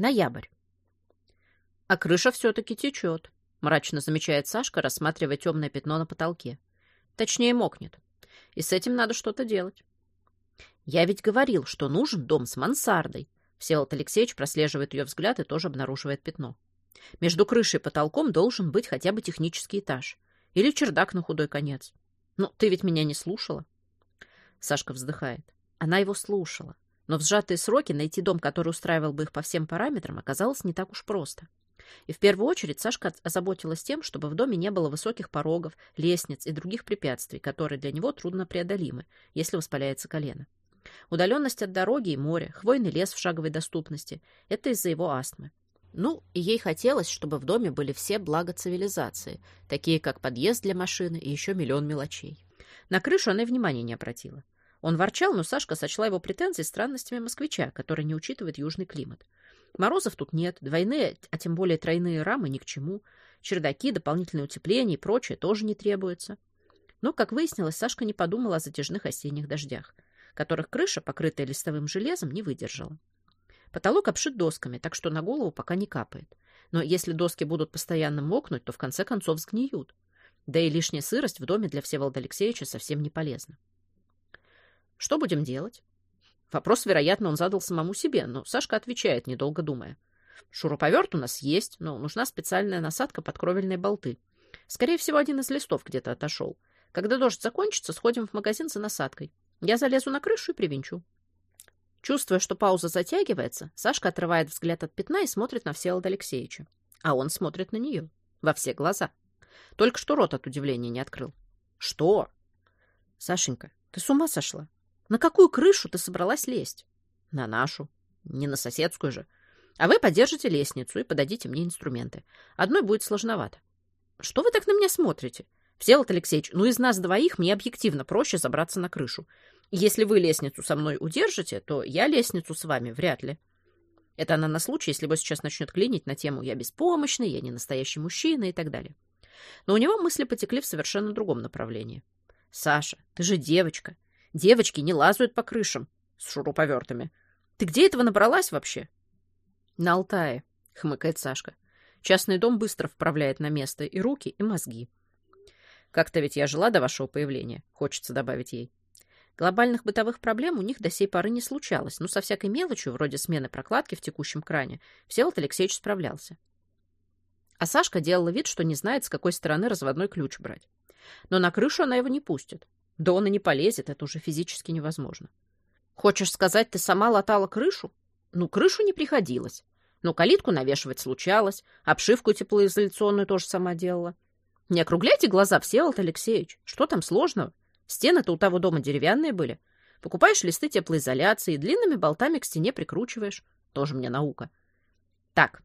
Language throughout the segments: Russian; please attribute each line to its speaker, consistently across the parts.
Speaker 1: Ноябрь. А крыша все-таки течет, мрачно замечает Сашка, рассматривая темное пятно на потолке. Точнее, мокнет. И с этим надо что-то делать. Я ведь говорил, что нужен дом с мансардой. Всеволод Алексеевич прослеживает ее взгляд и тоже обнаруживает пятно. Между крышей и потолком должен быть хотя бы технический этаж. Или чердак на худой конец. Ну, ты ведь меня не слушала? Сашка вздыхает. Она его слушала. Но в сжатые сроки найти дом, который устраивал бы их по всем параметрам, оказалось не так уж просто. И в первую очередь Сашка озаботилась тем, чтобы в доме не было высоких порогов, лестниц и других препятствий, которые для него трудно преодолимы, если воспаляется колено. Удаленность от дороги и моря, хвойный лес в шаговой доступности – это из-за его астмы. Ну, и ей хотелось, чтобы в доме были все блага цивилизации, такие как подъезд для машины и еще миллион мелочей. На крышу она и внимания не обратила. Он ворчал, но Сашка сочла его претензии странностями москвича, который не учитывает южный климат. Морозов тут нет, двойные, а тем более тройные рамы ни к чему. Чердаки, дополнительное утепление и прочее тоже не требуется. Но, как выяснилось, Сашка не подумала о затяжных осенних дождях, которых крыша, покрытая листовым железом, не выдержала. Потолок обшит досками, так что на голову пока не капает. Но если доски будут постоянно мокнуть, то в конце концов сгниют. Да и лишняя сырость в доме для Всеволода Алексеевича совсем не полезна. Что будем делать? Вопрос, вероятно, он задал самому себе, но Сашка отвечает, недолго думая. Шуруповерт у нас есть, но нужна специальная насадка под кровельные болты. Скорее всего, один из листов где-то отошел. Когда дождь закончится, сходим в магазин за насадкой. Я залезу на крышу и привинчу. Чувствуя, что пауза затягивается, Сашка отрывает взгляд от пятна и смотрит на Всеволода Алексеевича. А он смотрит на нее. Во все глаза. Только что рот от удивления не открыл. «Что?» «Сашенька, ты с ума сошла? На какую крышу ты собралась лезть?» «На нашу. Не на соседскую же. А вы подержите лестницу и подадите мне инструменты. Одной будет сложновато». «Что вы так на меня смотрите?» «Всеволод Алексеевич, ну из нас двоих мне объективно проще забраться на крышу. Если вы лестницу со мной удержите, то я лестницу с вами вряд ли. Это она на случай, если его сейчас начнет клинить на тему «я беспомощный», «я не настоящий мужчина» и так далее. Но у него мысли потекли в совершенно другом направлении. «Саша, ты же девочка. Девочки не лазают по крышам с шуруповертами. Ты где этого набралась вообще?» «На Алтае», — хмыкает Сашка. «Частный дом быстро вправляет на место и руки, и мозги». «Как-то ведь я жила до вашего появления», — хочется добавить ей. Глобальных бытовых проблем у них до сей поры не случалось, но со всякой мелочью, вроде смены прокладки в текущем кране, Всеволод Алексеевич справлялся. А Сашка делала вид, что не знает, с какой стороны разводной ключ брать. Но на крышу она его не пустит. Да он и не полезет, это уже физически невозможно. Хочешь сказать, ты сама латала крышу? Ну, крышу не приходилось. Но калитку навешивать случалось, обшивку теплоизоляционную тоже сама делала. Не округляйте глаза, Всеволод Алексеевич. Что там сложного? Стены-то у того дома деревянные были. Покупаешь листы теплоизоляции и длинными болтами к стене прикручиваешь. Тоже мне наука. Так.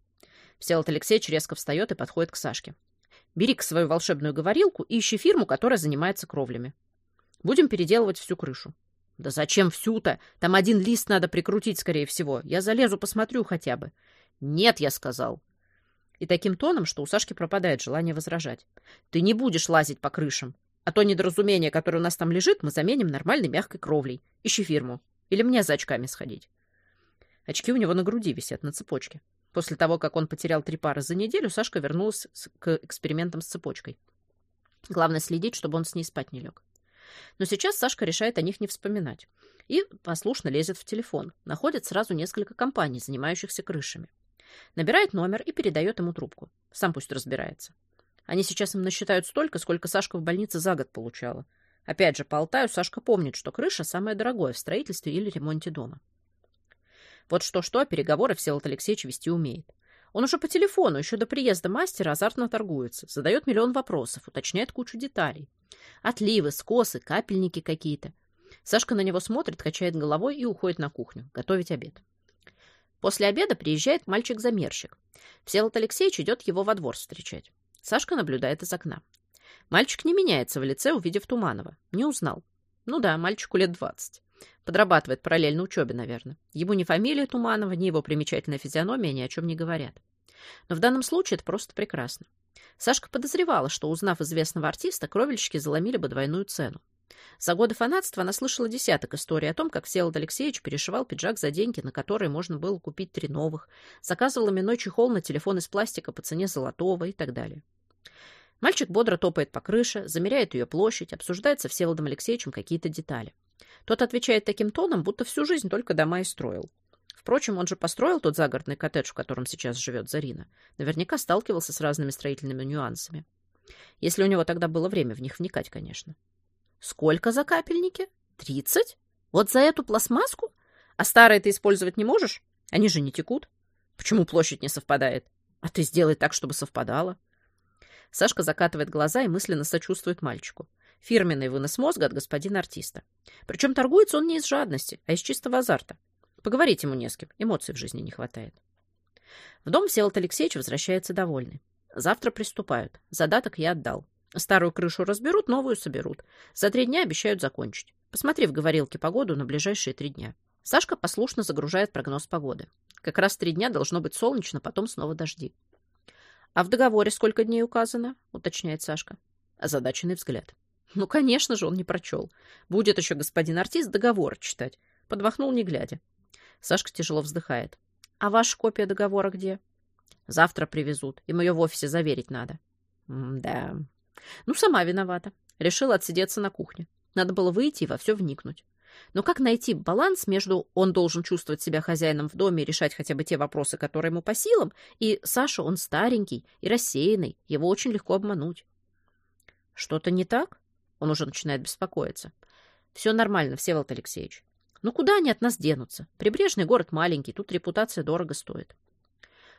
Speaker 1: Всеволод Алексеевич резко встает и подходит к Сашке. Бери-ка свою волшебную говорилку и ищи фирму, которая занимается кровлями. Будем переделывать всю крышу. Да зачем всю-то? Там один лист надо прикрутить, скорее всего. Я залезу, посмотрю хотя бы. Нет, я сказал. И таким тоном, что у Сашки пропадает желание возражать. Ты не будешь лазить по крышам. А то недоразумение, которое у нас там лежит, мы заменим нормальной мягкой кровлей. Ищи фирму. Или мне за очками сходить. Очки у него на груди висят, на цепочке. После того, как он потерял три пары за неделю, Сашка вернулась к экспериментам с цепочкой. Главное следить, чтобы он с ней спать не лег. Но сейчас Сашка решает о них не вспоминать. И послушно лезет в телефон. Находит сразу несколько компаний, занимающихся крышами. Набирает номер и передает ему трубку. Сам пусть разбирается. Они сейчас им насчитают столько, сколько Сашка в больнице за год получала. Опять же, по Алтаю Сашка помнит, что крыша самое дорогое в строительстве или ремонте дома. Вот что-что, а переговоры Всеволод Алексеевич вести умеет. Он уже по телефону, еще до приезда мастера, азартно торгуется, задает миллион вопросов, уточняет кучу деталей. Отливы, скосы, капельники какие-то. Сашка на него смотрит, качает головой и уходит на кухню, готовить обед. После обеда приезжает мальчик-замерщик. Всеволод Алексеевич идет его во двор встречать. Сашка наблюдает из окна. Мальчик не меняется в лице, увидев Туманова. Не узнал. Ну да, мальчику лет двадцать. Подрабатывает параллельно учебе, наверное. Ему ни фамилия Туманова, ни его примечательная физиономия ни о чем не говорят. Но в данном случае это просто прекрасно. Сашка подозревала, что, узнав известного артиста, кровельщики заломили бы двойную цену. За годы фанатства она слышала десяток историй о том, как Всеволод Алексеевич перешивал пиджак за деньги, на которые можно было купить три новых, заказывал именной чехол на телефон из пластика по цене золотого и так далее. Мальчик бодро топает по крыше, замеряет ее площадь, обсуждает со Всеволодом Алексеевичем какие-то детали. Тот отвечает таким тоном, будто всю жизнь только дома и строил. Впрочем, он же построил тот загородный коттедж, в котором сейчас живет Зарина. Наверняка сталкивался с разными строительными нюансами. Если у него тогда было время в них вникать, конечно. Сколько за капельники? Тридцать? Вот за эту пластмасску? А старые ты использовать не можешь? Они же не текут. Почему площадь не совпадает? А ты сделай так, чтобы совпадало. Сашка закатывает глаза и мысленно сочувствует мальчику. Фирменный вынос мозга от господина артиста. Причем торгуется он не из жадности, а из чистого азарта. Поговорить ему не с кем, эмоций в жизни не хватает. В дом Всеволод Алексеевич возвращается довольный. Завтра приступают. Задаток я отдал. Старую крышу разберут, новую соберут. За три дня обещают закончить. Посмотри в говорилке погоду на ближайшие три дня. Сашка послушно загружает прогноз погоды. Как раз три дня должно быть солнечно, потом снова дожди. «А в договоре сколько дней указано?» — уточняет Сашка. Озадаченный взгляд. Ну, конечно же, он не прочел. Будет еще господин артист договор читать. Подвахнул, не глядя. Сашка тяжело вздыхает. «А ваша копия договора где?» «Завтра привезут. Им ее в офисе заверить надо». «Да, ну, сама виновата. Решила отсидеться на кухне. Надо было выйти и во все вникнуть. Но как найти баланс между он должен чувствовать себя хозяином в доме и решать хотя бы те вопросы, которые ему по силам, и Саша, он старенький и рассеянный, его очень легко обмануть. Что-то не так? Он уже начинает беспокоиться. Все нормально, Всеволод Алексеевич. Ну куда они от нас денутся? Прибрежный город маленький, тут репутация дорого стоит.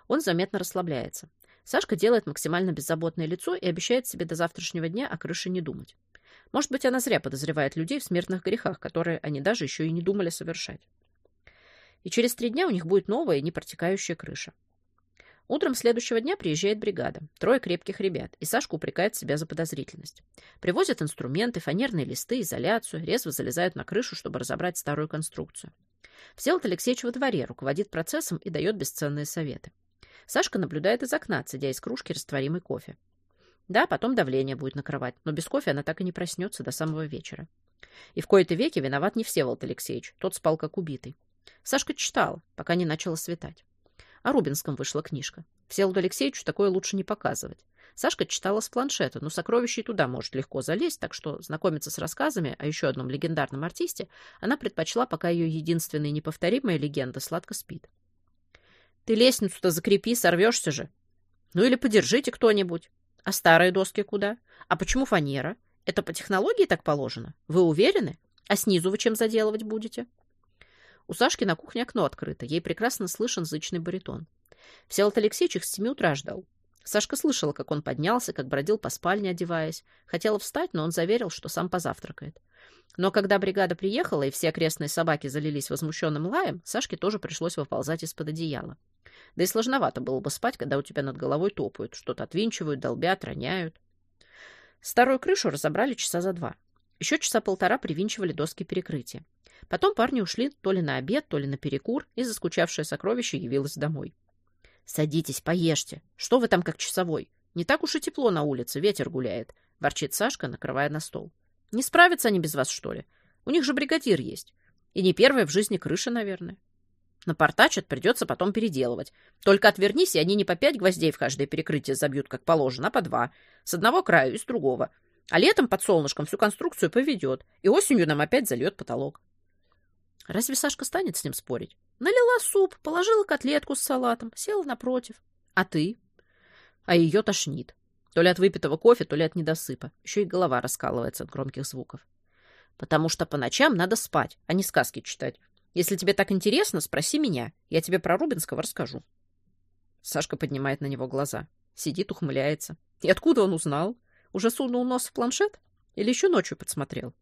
Speaker 1: Он заметно расслабляется. Сашка делает максимально беззаботное лицо и обещает себе до завтрашнего дня о крыше не думать. Может быть, она зря подозревает людей в смертных грехах, которые они даже еще и не думали совершать. И через три дня у них будет новая, непротекающая крыша. Утром следующего дня приезжает бригада. Трое крепких ребят, и Сашка упрекает себя за подозрительность. Привозят инструменты, фанерные листы, изоляцию, резво залезают на крышу, чтобы разобрать старую конструкцию. Всеволод Алексеевич во дворе руководит процессом и дает бесценные советы. Сашка наблюдает из окна, цедя из кружки растворимый кофе. Да, потом давление будет накрывать, но без кофе она так и не проснется до самого вечера. И в кои-то веки виноват не Всеволод Алексеевич, тот спал как убитый. Сашка читала, пока не начало светать. О Рубинском вышла книжка. Всеволоду Алексеевичу такое лучше не показывать. Сашка читала с планшета, но сокровище и туда может легко залезть, так что знакомиться с рассказами о еще одном легендарном артисте она предпочла, пока ее единственная неповторимая легенда сладко спит. Ты лестницу-то закрепи, сорвешься же. Ну или подержите кто-нибудь. А старые доски куда? А почему фанера? Это по технологии так положено? Вы уверены? А снизу вы чем заделывать будете? У Сашки на кухне окно открыто. Ей прекрасно слышен зычный баритон. Всеволод Алексеевич их с семи утра ждал. Сашка слышала, как он поднялся, как бродил по спальне, одеваясь. Хотела встать, но он заверил, что сам позавтракает. Но когда бригада приехала, и все окрестные собаки залились возмущенным лаем, Сашке тоже пришлось выползать из-под одеяла. Да и сложновато было бы спать, когда у тебя над головой топают, что-то отвинчивают, долбят, роняют. Старую крышу разобрали часа за два. Еще часа полтора привинчивали доски перекрытия. Потом парни ушли то ли на обед, то ли на перекур, и заскучавшее сокровище явилось домой. «Садитесь, поешьте. Что вы там как часовой? Не так уж и тепло на улице, ветер гуляет», — ворчит Сашка, накрывая на стол. «Не справятся они без вас, что ли? У них же бригадир есть. И не первая в жизни крыша, наверное». Напортачат, придется потом переделывать. Только отвернись, и они не по пять гвоздей в каждое перекрытие забьют, как положено, а по два. С одного краю и с другого. А летом под солнышком всю конструкцию поведет, и осенью нам опять зальет потолок. Разве Сашка станет с ним спорить? Налила суп, положила котлетку с салатом, села напротив. А ты? А ее тошнит. То ли от выпитого кофе, то ли от недосыпа. Еще и голова раскалывается от громких звуков. Потому что по ночам надо спать, а не сказки читать. Если тебе так интересно, спроси меня. Я тебе про Рубинского расскажу. Сашка поднимает на него глаза. Сидит, ухмыляется. И откуда он узнал? Уже сунул нос в планшет? Или еще ночью подсмотрел?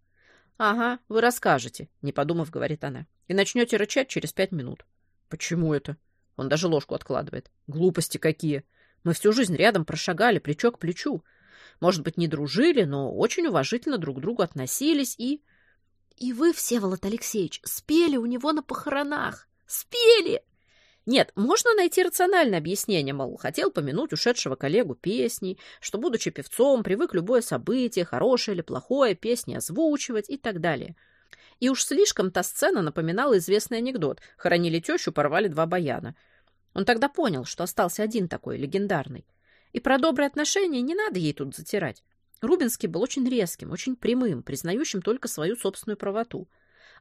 Speaker 1: Ага, вы расскажете, не подумав, говорит она. И начнете рычать через пять минут. Почему это? Он даже ложку откладывает. Глупости какие. Мы всю жизнь рядом прошагали, плечо к плечу. Может быть, не дружили, но очень уважительно друг к другу относились и... И вы, Всеволод Алексеевич, спели у него на похоронах. Спели! Нет, можно найти рациональное объяснение, мол, хотел помянуть ушедшего коллегу песней, что, будучи певцом, привык любое событие, хорошее или плохое, песни озвучивать и так далее. И уж слишком та сцена напоминала известный анекдот. Хоронили тещу, порвали два баяна. Он тогда понял, что остался один такой, легендарный. И про добрые отношения не надо ей тут затирать. Рубинский был очень резким, очень прямым, признающим только свою собственную правоту.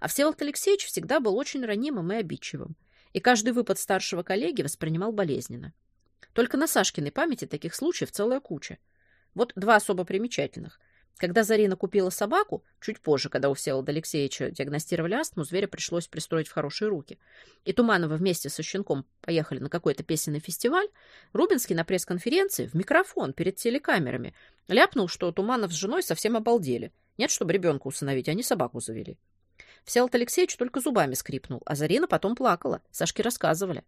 Speaker 1: А Всеволод Алексеевич всегда был очень ранимым и обидчивым и каждый выпад старшего коллеги воспринимал болезненно. Только на Сашкиной памяти таких случаев целая куча. Вот два особо примечательных. Когда Зарина купила собаку, чуть позже, когда у Всеволода Алексеевича диагностировали астму, зверя пришлось пристроить в хорошие руки, и Туманова вместе со щенком поехали на какой-то песенный фестиваль, Рубинский на пресс-конференции в микрофон перед телекамерами ляпнул, что Туманов с женой совсем обалдели. Нет, чтобы ребенка усыновить, они собаку завели. Всеволод Алексеевич только зубами скрипнул, а Зарина потом плакала. Сашке рассказывали.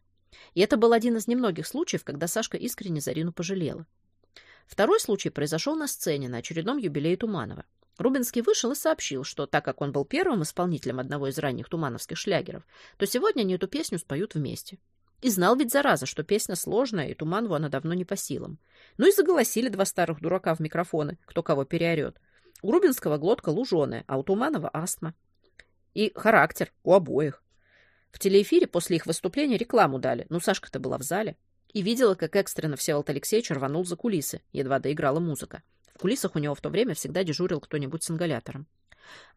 Speaker 1: И это был один из немногих случаев, когда Сашка искренне Зарину пожалела. Второй случай произошел на сцене на очередном юбилее Туманова. Рубинский вышел и сообщил, что так как он был первым исполнителем одного из ранних тумановских шлягеров, то сегодня они эту песню споют вместе. И знал ведь, зараза, что песня сложная, и Туманову она давно не по силам. Ну и заголосили два старых дурака в микрофоны, кто кого переорет. У Рубинского глотка луженая, а у Туманова астма. И характер у обоих. В телеэфире после их выступления рекламу дали. Ну, Сашка-то была в зале. И видела, как экстренно Всеволод Алексеевич рванул за кулисы. Едва доиграла музыка. В кулисах у него в то время всегда дежурил кто-нибудь с ингалятором.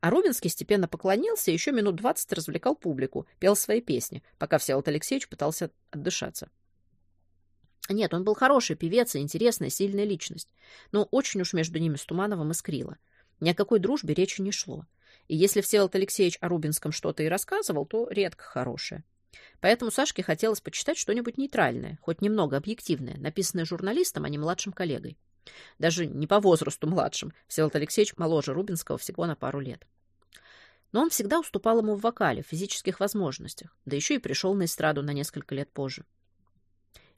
Speaker 1: А Рубинский степенно поклонился и еще минут двадцать развлекал публику, пел свои песни, пока Всеволод Алексеевич пытался отдышаться. Нет, он был хороший певец и интересная, сильная личность. Но очень уж между ними с Тумановым искрило. Ни о какой дружбе речи не шло. И если Всеволод Алексеевич о Рубинском что-то и рассказывал, то редко хорошее. Поэтому Сашке хотелось почитать что-нибудь нейтральное, хоть немного объективное, написанное журналистом, а не младшим коллегой. Даже не по возрасту младшим. Всеволод Алексеевич моложе Рубинского всего на пару лет. Но он всегда уступал ему в вокале, в физических возможностях, да еще и пришел на эстраду на несколько лет позже.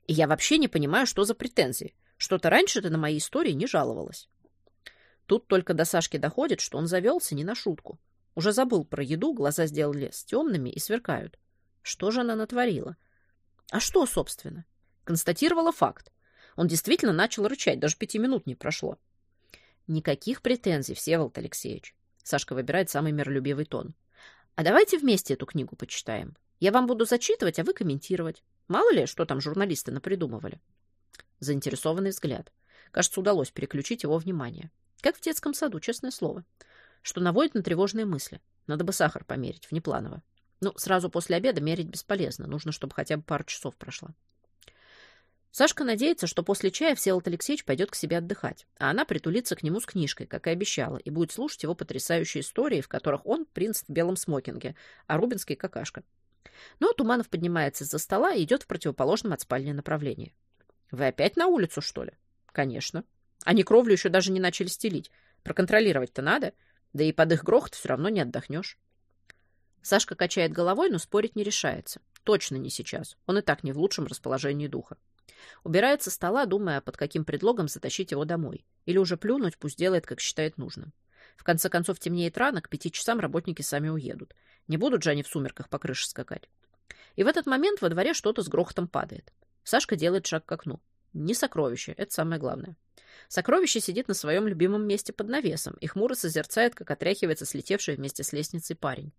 Speaker 1: И я вообще не понимаю, что за претензии. Что-то раньше ты на мои истории не жаловалась. Тут только до Сашки доходит, что он завелся не на шутку. Уже забыл про еду, глаза сделали с темными и сверкают. Что же она натворила? А что, собственно? Констатировала факт. Он действительно начал рычать, даже пяти минут не прошло. Никаких претензий, Всеволод Алексеевич. Сашка выбирает самый миролюбивый тон. А давайте вместе эту книгу почитаем. Я вам буду зачитывать, а вы комментировать. Мало ли, что там журналисты напридумывали. Заинтересованный взгляд. Кажется, удалось переключить его внимание. Как в детском саду, честное слово. Что наводит на тревожные мысли. Надо бы сахар померить, внепланово. Ну, сразу после обеда мерить бесполезно. Нужно, чтобы хотя бы пару часов прошла. Сашка надеется, что после чая Всеволод Алексеевич пойдет к себе отдыхать, а она притулится к нему с книжкой, как и обещала, и будет слушать его потрясающие истории, в которых он принц в белом смокинге, а Рубинский — какашка. Но Туманов поднимается из-за стола и идет в противоположном от спальни направлении. «Вы опять на улицу, что ли?» «Конечно. Они кровлю еще даже не начали стелить. Проконтролировать-то надо. Да и под их грохот все равно не отдохнешь. Сашка качает головой, но спорить не решается. Точно не сейчас. Он и так не в лучшем расположении духа. Убирается со стола, думая, под каким предлогом затащить его домой. Или уже плюнуть, пусть делает, как считает нужным. В конце концов, темнеет рано, к пяти часам работники сами уедут. Не будут же они в сумерках по крыше скакать. И в этот момент во дворе что-то с грохотом падает. Сашка делает шаг к окну. Не сокровище, это самое главное. Сокровище сидит на своем любимом месте под навесом и хмуро созерцает, как отряхивается слетевший вместе с лестницей парень.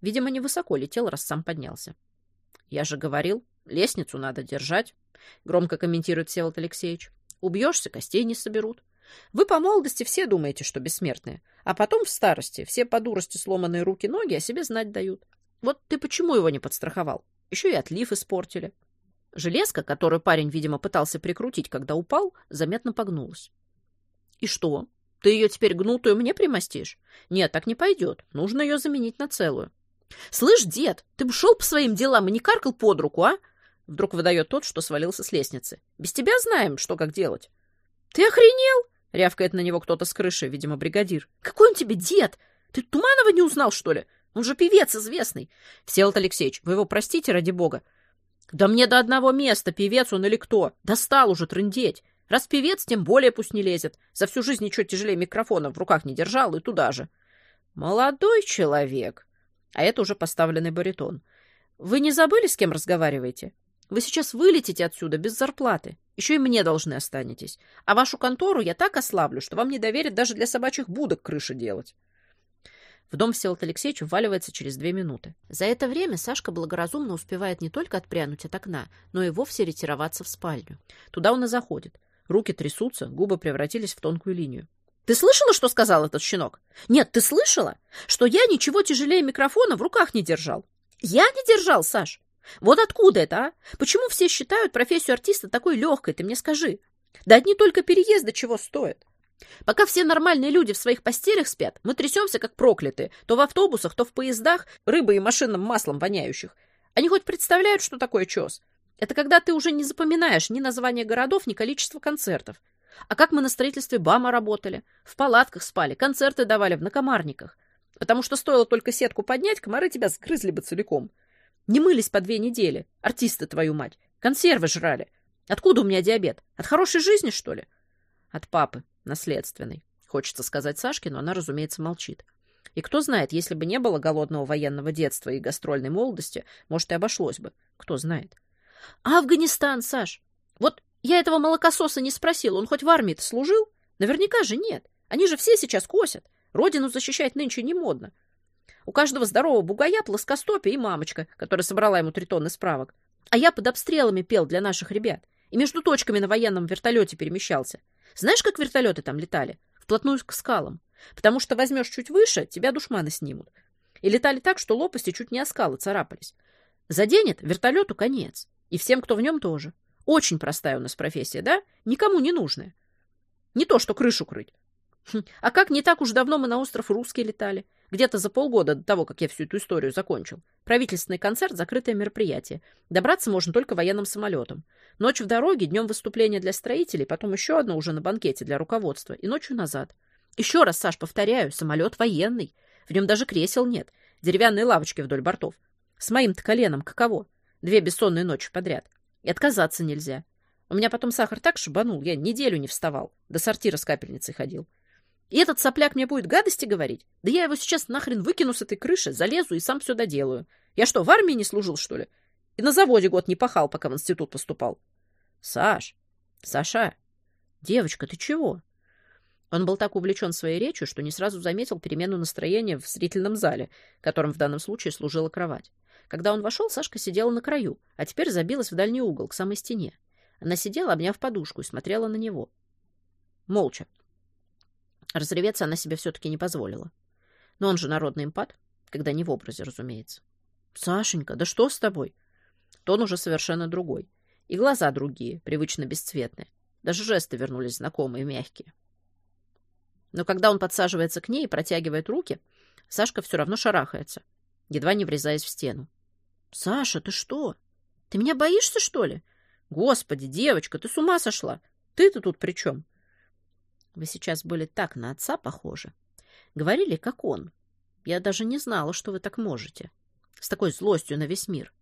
Speaker 1: Видимо, невысоко летел, раз сам поднялся. «Я же говорил, лестницу надо держать», — громко комментирует Всеволод Алексеевич. «Убьешься, костей не соберут. Вы по молодости все думаете, что бессмертные, а потом в старости все по дурости сломанные руки-ноги о себе знать дают. Вот ты почему его не подстраховал? Еще и отлив испортили». Железка, которую парень, видимо, пытался прикрутить, когда упал, заметно погнулась. «И что? Ты ее теперь гнутую мне примостишь? Нет, так не пойдет. Нужно ее заменить на целую». «Слышь, дед, ты бы шел по своим делам и не каркал под руку, а?» Вдруг выдает тот, что свалился с лестницы. «Без тебя знаем, что как делать». «Ты охренел?» — рявкает на него кто-то с крыши, видимо, бригадир. «Какой он тебе дед? Ты Туманова не узнал, что ли? Он же певец известный». «Всеволод Алексеевич, вы его простите, ради бога. Да мне до одного места, певец он или кто. Достал уже трындеть. Раз певец, тем более пусть не лезет. За всю жизнь ничего тяжелее микрофона в руках не держал и туда же. Молодой человек. А это уже поставленный баритон. Вы не забыли, с кем разговариваете? Вы сейчас вылетите отсюда без зарплаты. Еще и мне должны останетесь. А вашу контору я так ослаблю, что вам не доверят даже для собачьих будок крыши делать. В дом Всеволод Алексеевич вваливается через две минуты. За это время Сашка благоразумно успевает не только отпрянуть от окна, но и вовсе ретироваться в спальню. Туда он и заходит. Руки трясутся, губы превратились в тонкую линию. Ты слышала, что сказал этот щенок? Нет, ты слышала, что я ничего тяжелее микрофона в руках не держал? Я не держал, Саш. Вот откуда это, а? Почему все считают профессию артиста такой легкой, ты мне скажи? Да одни только переезды чего стоят. Пока все нормальные люди в своих постелях спят, мы трясемся, как проклятые, то в автобусах, то в поездах, рыбой и машинным маслом воняющих. Они хоть представляют, что такое чес? Это когда ты уже не запоминаешь ни названия городов, ни количество концертов. А как мы на строительстве БАМа работали? В палатках спали, концерты давали в накомарниках. Потому что стоило только сетку поднять, комары тебя сгрызли бы целиком. Не мылись по две недели, артисты твою мать. Консервы жрали. Откуда у меня диабет? От хорошей жизни, что ли? От папы, наследственный. Хочется сказать Сашке, но она, разумеется, молчит. И кто знает, если бы не было голодного военного детства и гастрольной молодости, может, и обошлось бы. Кто знает. Афганистан, Саш? Вот я этого молокососа не спросил. Он хоть в армии-то служил? Наверняка же нет. Они же все сейчас косят. Родину защищать нынче не модно. У каждого здорового бугая плоскостопие и мамочка, которая собрала ему три тонны справок. А я под обстрелами пел для наших ребят. И между точками на военном вертолете перемещался. Знаешь, как вертолеты там летали? Вплотную к скалам. Потому что возьмешь чуть выше, тебя душманы снимут. И летали так, что лопасти чуть не о скалы царапались. Заденет, вертолету конец. И всем, кто в нем тоже. Очень простая у нас профессия, да? Никому не нужная. Не то, что крышу крыть. Хм, а как не так уж давно мы на остров Русский летали? Где-то за полгода до того, как я всю эту историю закончил. Правительственный концерт, закрытое мероприятие. Добраться можно только военным самолетом. Ночь в дороге, днем выступление для строителей, потом еще одно уже на банкете для руководства и ночью назад. Еще раз, Саш, повторяю, самолет военный. В нем даже кресел нет. Деревянные лавочки вдоль бортов. С моим-то коленом каково? Две бессонные ночи подряд. И отказаться нельзя. У меня потом сахар так шибанул, я неделю не вставал. До сортира с капельницей ходил. И этот сопляк мне будет гадости говорить? Да я его сейчас нахрен выкину с этой крыши, залезу и сам все доделаю. Я что, в армии не служил, что ли? И на заводе год не пахал, пока в институт поступал. Саш, Саша, девочка, ты чего? Он был так увлечен своей речью, что не сразу заметил перемену настроения в зрительном зале, которым в данном случае служила кровать. Когда он вошел, Сашка сидела на краю, а теперь забилась в дальний угол, к самой стене. Она сидела, обняв подушку, и смотрела на него. Молча. Разреветься она себе все-таки не позволила. Но он же народный импат, когда не в образе, разумеется. «Сашенька, да что с тобой?» Тон уже совершенно другой. И глаза другие, привычно бесцветные. Даже жесты вернулись знакомые, мягкие. Но когда он подсаживается к ней и протягивает руки, Сашка все равно шарахается, едва не врезаясь в стену. «Саша, ты что? Ты меня боишься, что ли? Господи, девочка, ты с ума сошла! Ты-то тут при чем?» Вы сейчас были так на отца похожи. Говорили, как он. Я даже не знала, что вы так можете. С такой злостью на весь мир.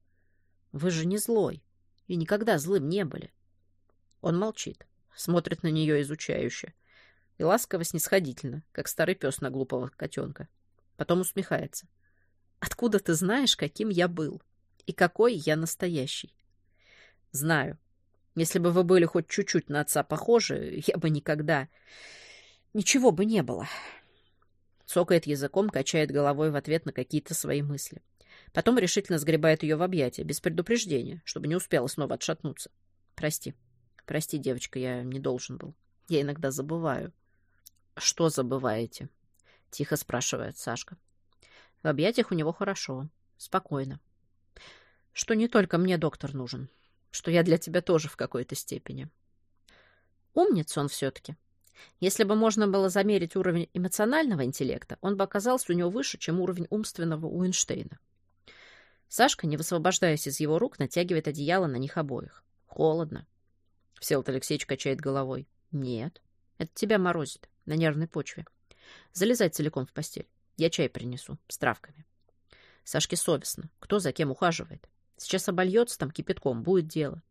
Speaker 1: Вы же не злой. И никогда злым не были. Он молчит, смотрит на нее изучающе. И ласково-снисходительно, как старый пес на глупого котенка. Потом усмехается. Откуда ты знаешь, каким я был? И какой я настоящий? Знаю. Если бы вы были хоть чуть-чуть на отца похожи, я бы никогда... Ничего бы не было. Цокает языком, качает головой в ответ на какие-то свои мысли. Потом решительно сгребает ее в объятия, без предупреждения, чтобы не успела снова отшатнуться. Прости. Прости, девочка, я не должен был. Я иногда забываю. Что забываете? Тихо спрашивает Сашка. В объятиях у него хорошо, спокойно. Что не только мне доктор нужен что я для тебя тоже в какой-то степени. Умница он все-таки. Если бы можно было замерить уровень эмоционального интеллекта, он бы оказался у него выше, чем уровень умственного у Эйнштейна. Сашка, не высвобождаясь из его рук, натягивает одеяло на них обоих. Холодно. Всеволод Алексеевич качает головой. Нет, это тебя морозит на нервной почве. Залезай целиком в постель. Я чай принесу с травками. Сашке совестно. Кто за кем ухаживает? Сейчас обольется там кипятком, будет дело.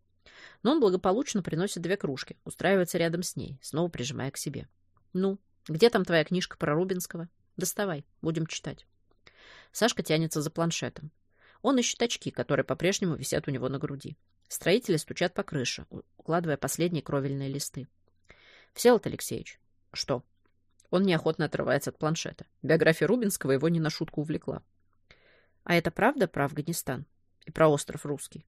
Speaker 1: Но он благополучно приносит две кружки, устраивается рядом с ней, снова прижимая к себе. «Ну, где там твоя книжка про Рубинского? Доставай, будем читать». Сашка тянется за планшетом. Он ищет очки, которые по-прежнему висят у него на груди. Строители стучат по крыше, укладывая последние кровельные листы. Всеволод Алексеевич. Что? Он неохотно отрывается от планшета. Биография Рубинского его не на шутку увлекла. А это правда про Афганистан? И про остров Русский?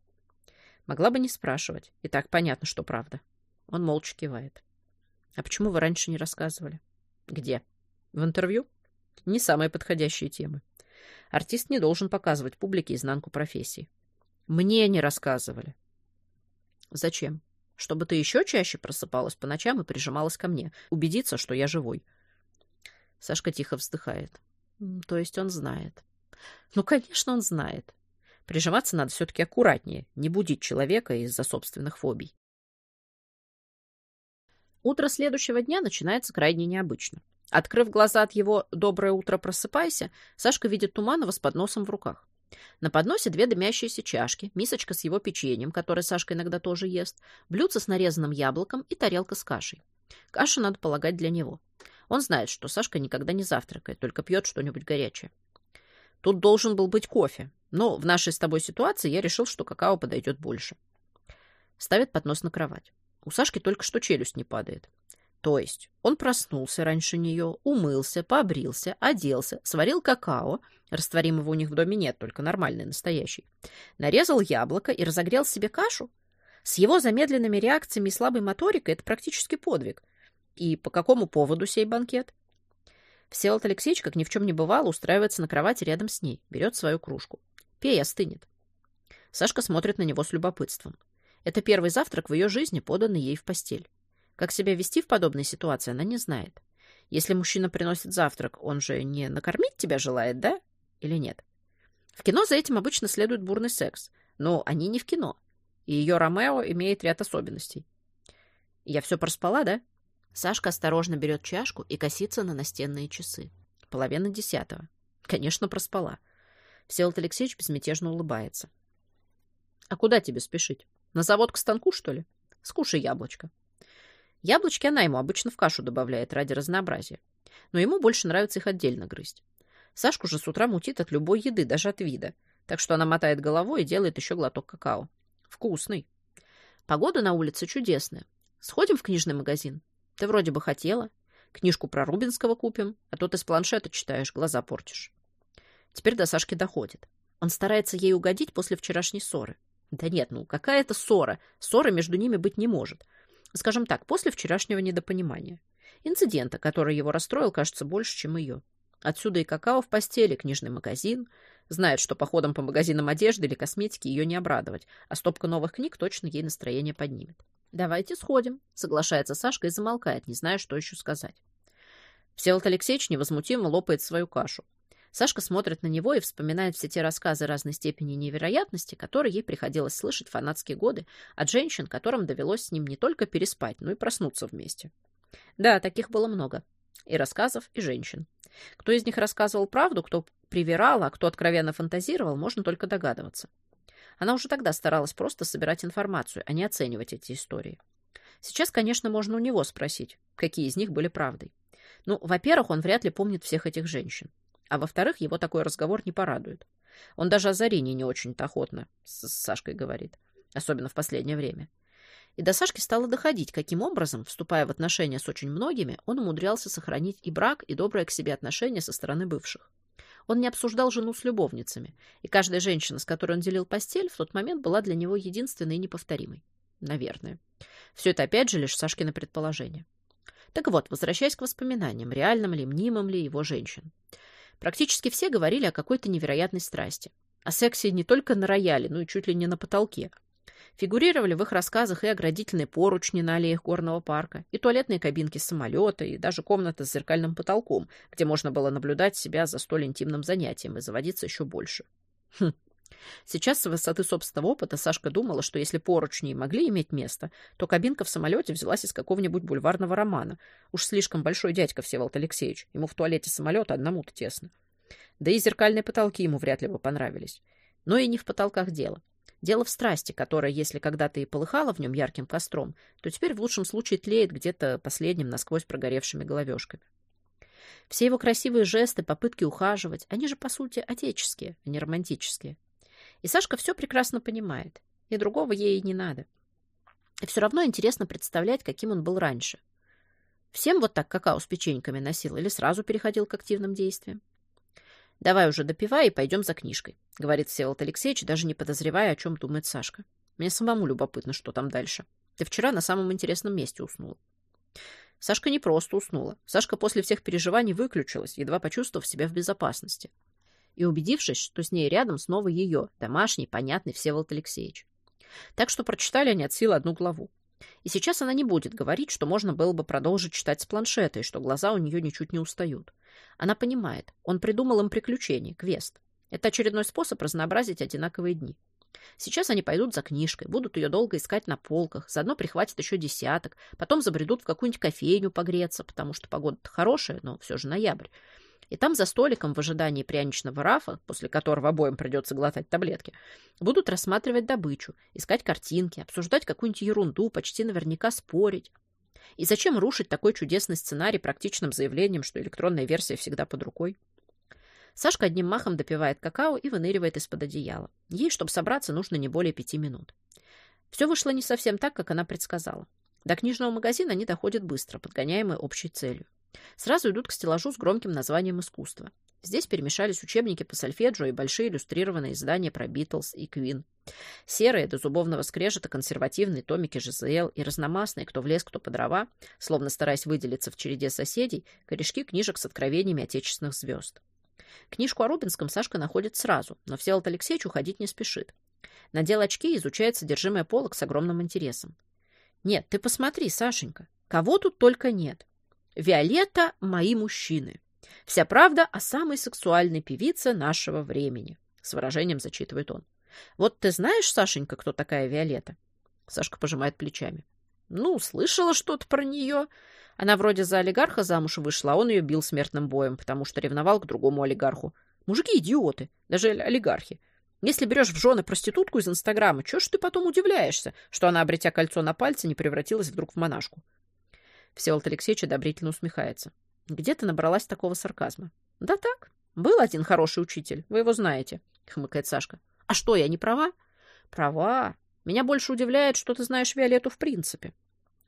Speaker 1: Могла бы не спрашивать. И так понятно, что правда. Он молча кивает. А почему вы раньше не рассказывали? Где? В интервью? Не самые подходящие темы. Артист не должен показывать публике изнанку профессии. Мне не рассказывали. Зачем? Чтобы ты еще чаще просыпалась по ночам и прижималась ко мне. Убедиться, что я живой. Сашка тихо вздыхает. То есть он знает. Ну, конечно, он знает. Прижиматься надо все-таки аккуратнее, не будить человека из-за собственных фобий. Утро следующего дня начинается крайне необычно. Открыв глаза от его «доброе утро, просыпайся», Сашка видит Туманова с подносом в руках. На подносе две дымящиеся чашки, мисочка с его печеньем, которое Сашка иногда тоже ест, блюдце с нарезанным яблоком и тарелка с кашей. Кашу надо полагать для него. Он знает, что Сашка никогда не завтракает, только пьет что-нибудь горячее. Тут должен был быть кофе, но в нашей с тобой ситуации я решил, что какао подойдет больше. Ставит поднос на кровать. У Сашки только что челюсть не падает. То есть он проснулся раньше нее, умылся, побрился, оделся, сварил какао, растворимого у них в доме нет, только нормальный, настоящий, нарезал яблоко и разогрел себе кашу? С его замедленными реакциями и слабой моторикой это практически подвиг. И по какому поводу сей банкет? Всеволод Алексеевич, как ни в чем не бывало, устраивается на кровати рядом с ней, берет свою кружку. Пей, остынет. Сашка смотрит на него с любопытством. Это первый завтрак в ее жизни, поданный ей в постель. Как себя вести в подобной ситуации, она не знает. Если мужчина приносит завтрак, он же не накормить тебя желает, да? Или нет? В кино за этим обычно следует бурный секс. Но они не в кино. И ее Ромео имеет ряд особенностей. Я все проспала, да? Сашка осторожно берет чашку и косится на настенные часы. Половина десятого. Конечно, проспала. Всеволод Алексеевич безмятежно улыбается. А куда тебе спешить? На завод к станку, что ли? Скушай яблочко. Яблочки она ему обычно в кашу добавляет ради разнообразия. Но ему больше нравится их отдельно грызть. Сашку же с утра мутит от любой еды, даже от вида. Так что она мотает головой и делает еще глоток какао. Вкусный. Погода на улице чудесная. Сходим в книжный магазин? Ты вроде бы хотела. Книжку про Рубинского купим, а то ты с планшета читаешь, глаза портишь. Теперь до Сашки доходит. Он старается ей угодить после вчерашней ссоры. Да нет, ну какая это ссора? Ссоры между ними быть не может. Скажем так, после вчерашнего недопонимания. Инцидента, который его расстроил, кажется, больше, чем ее. Отсюда и какао в постели, книжный магазин. Знает, что походом по магазинам одежды или косметики ее не обрадовать, а стопка новых книг точно ей настроение поднимет. «Давайте сходим», — соглашается Сашка и замолкает, не зная, что еще сказать. Всеволод Алексеевич невозмутимо лопает свою кашу. Сашка смотрит на него и вспоминает все те рассказы разной степени невероятности, которые ей приходилось слышать в фанатские годы от женщин, которым довелось с ним не только переспать, но и проснуться вместе. Да, таких было много. И рассказов, и женщин. Кто из них рассказывал правду, кто привирал, а кто откровенно фантазировал, можно только догадываться. Она уже тогда старалась просто собирать информацию, а не оценивать эти истории. Сейчас, конечно, можно у него спросить, какие из них были правдой. Ну, во-первых, он вряд ли помнит всех этих женщин. А во-вторых, его такой разговор не порадует. Он даже о Зарине не очень-то охотно с Сашкой говорит. Особенно в последнее время. И до Сашки стало доходить, каким образом, вступая в отношения с очень многими, он умудрялся сохранить и брак, и доброе к себе отношение со стороны бывших. Он не обсуждал жену с любовницами, и каждая женщина, с которой он делил постель, в тот момент была для него единственной и неповторимой. Наверное. Все это опять же лишь Сашкино предположение. Так вот, возвращаясь к воспоминаниям, реальным ли, мнимым ли его женщин. Практически все говорили о какой-то невероятной страсти. О сексе не только на рояле, но и чуть ли не на потолке. Фигурировали в их рассказах и оградительные поручни на аллеях горного парка, и туалетные кабинки самолета, и даже комната с зеркальным потолком, где можно было наблюдать себя за столь интимным занятием и заводиться еще больше. Хм, Сейчас с высоты собственного опыта Сашка думала, что если поручни могли иметь место, то кабинка в самолете взялась из какого-нибудь бульварного романа. Уж слишком большой дядька Всеволод Алексеевич. Ему в туалете самолета одному-то тесно. Да и зеркальные потолки ему вряд ли бы понравились. Но и не в потолках дело. Дело в страсти, которая, если когда-то и полыхала в нем ярким костром, то теперь в лучшем случае тлеет где-то последним насквозь прогоревшими головешками. Все его красивые жесты, попытки ухаживать, они же, по сути, отеческие, а не романтические. И Сашка все прекрасно понимает. и другого ей не надо. И все равно интересно представлять, каким он был раньше. Всем вот так какао с печеньками носил или сразу переходил к активным действиям? «Давай уже допивай и пойдем за книжкой», — говорит Всеволод Алексеевич, даже не подозревая, о чем думает Сашка. «Мне самому любопытно, что там дальше. Ты вчера на самом интересном месте уснула». Сашка не просто уснула. Сашка после всех переживаний выключилась, едва почувствовав себя в безопасности. И убедившись, что с ней рядом снова ее, домашний, понятный Всеволод Алексеевич. Так что прочитали они от силы одну главу. И сейчас она не будет говорить, что можно было бы продолжить читать с планшета, и что глаза у нее ничуть не устают. Она понимает, он придумал им приключение, квест. Это очередной способ разнообразить одинаковые дни. Сейчас они пойдут за книжкой, будут ее долго искать на полках, заодно прихватят еще десяток, потом забредут в какую-нибудь кофейню погреться, потому что погода хорошая, но все же ноябрь. И там за столиком в ожидании пряничного рафа, после которого обоим придется глотать таблетки, будут рассматривать добычу, искать картинки, обсуждать какую-нибудь ерунду, почти наверняка спорить. И зачем рушить такой чудесный сценарий практичным заявлением, что электронная версия всегда под рукой? Сашка одним махом допивает какао и выныривает из-под одеяла. Ей, чтобы собраться, нужно не более пяти минут. Все вышло не совсем так, как она предсказала. До книжного магазина они доходят быстро, подгоняемые общей целью. Сразу идут к стеллажу с громким названием «Искусство». Здесь перемешались учебники по сольфеджио и большие иллюстрированные издания про Битлз и Квин. Серые до зубовного скрежета консервативные томики ЖЗЛ и разномастные, кто в лес, кто по дрова, словно стараясь выделиться в череде соседей, корешки книжек с откровениями отечественных звезд. Книжку о Рубинском Сашка находит сразу, но Всеволод Алексеевич уходить не спешит. Надел очки и изучает содержимое полок с огромным интересом. Нет, ты посмотри, Сашенька, кого тут только нет. Виолетта — мои мужчины. Вся правда о самой сексуальной певице нашего времени, с выражением зачитывает он. Вот ты знаешь, Сашенька, кто такая Виолетта? Сашка пожимает плечами. Ну, слышала что-то про нее. Она вроде за олигарха замуж вышла, а он ее бил смертным боем, потому что ревновал к другому олигарху. Мужики идиоты, даже олигархи. Если берешь в жены проститутку из Инстаграма, чего ж ты потом удивляешься, что она, обретя кольцо на пальце, не превратилась вдруг в монашку? Всеволод Алексеевич одобрительно усмехается. Где ты набралась такого сарказма? Да так, был один хороший учитель, вы его знаете, хмыкает Сашка. А что, я не права? Права. Меня больше удивляет, что ты знаешь Виолетту в принципе.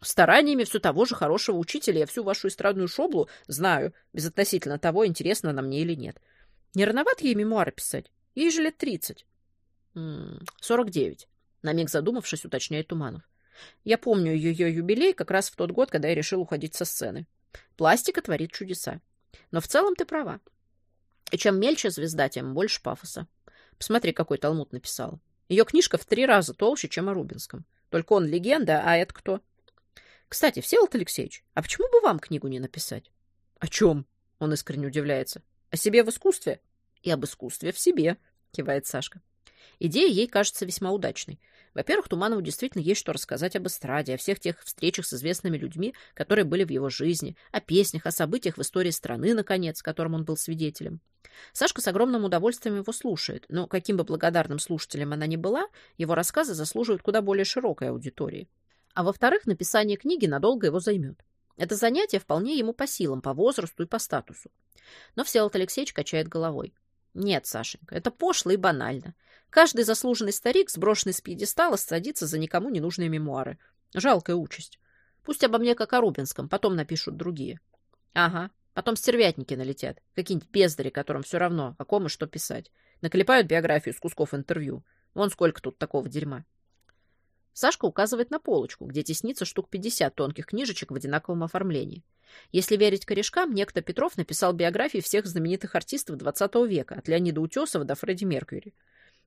Speaker 1: Стараниями все того же хорошего учителя я всю вашу эстрадную шоблу знаю, безотносительно того, интересно она мне или нет. Не рановат ей мемуары писать? Ей же лет тридцать. Сорок девять. На миг задумавшись, уточняет Туманов. Я помню ее юбилей как раз в тот год, когда я решил уходить со сцены. Пластика творит чудеса. Но в целом ты права. И чем мельче звезда, тем больше пафоса. Посмотри, какой Талмуд написал. Ее книжка в три раза толще, чем о Рубинском. Только он легенда, а это кто? Кстати, Всеволод Алексеевич, а почему бы вам книгу не написать? О чем? Он искренне удивляется. О себе в искусстве? И об искусстве в себе, кивает Сашка. Идея ей кажется весьма удачной. Во-первых, Туманову действительно есть что рассказать об эстраде, о всех тех встречах с известными людьми, которые были в его жизни, о песнях, о событиях в истории страны, наконец, которым он был свидетелем. Сашка с огромным удовольствием его слушает, но каким бы благодарным слушателем она ни была, его рассказы заслуживают куда более широкой аудитории. А во-вторых, написание книги надолго его займет. Это занятие вполне ему по силам, по возрасту и по статусу. Но Всеволод Алексеевич качает головой. Нет, Сашенька, это пошло и банально. Каждый заслуженный старик, сброшенный с пьедестала, садится за никому ненужные мемуары. Жалкая участь. Пусть обо мне, как о Рубинском, потом напишут другие. Ага, потом стервятники налетят. Какие-нибудь бездари, которым все равно, о ком и что писать. Наклепают биографию с кусков интервью. Вон сколько тут такого дерьма. Сашка указывает на полочку, где теснится штук 50 тонких книжечек в одинаковом оформлении. Если верить корешкам, некто Петров написал биографии всех знаменитых артистов XX века, от Леонида Утесова до Фредди Меркьюри.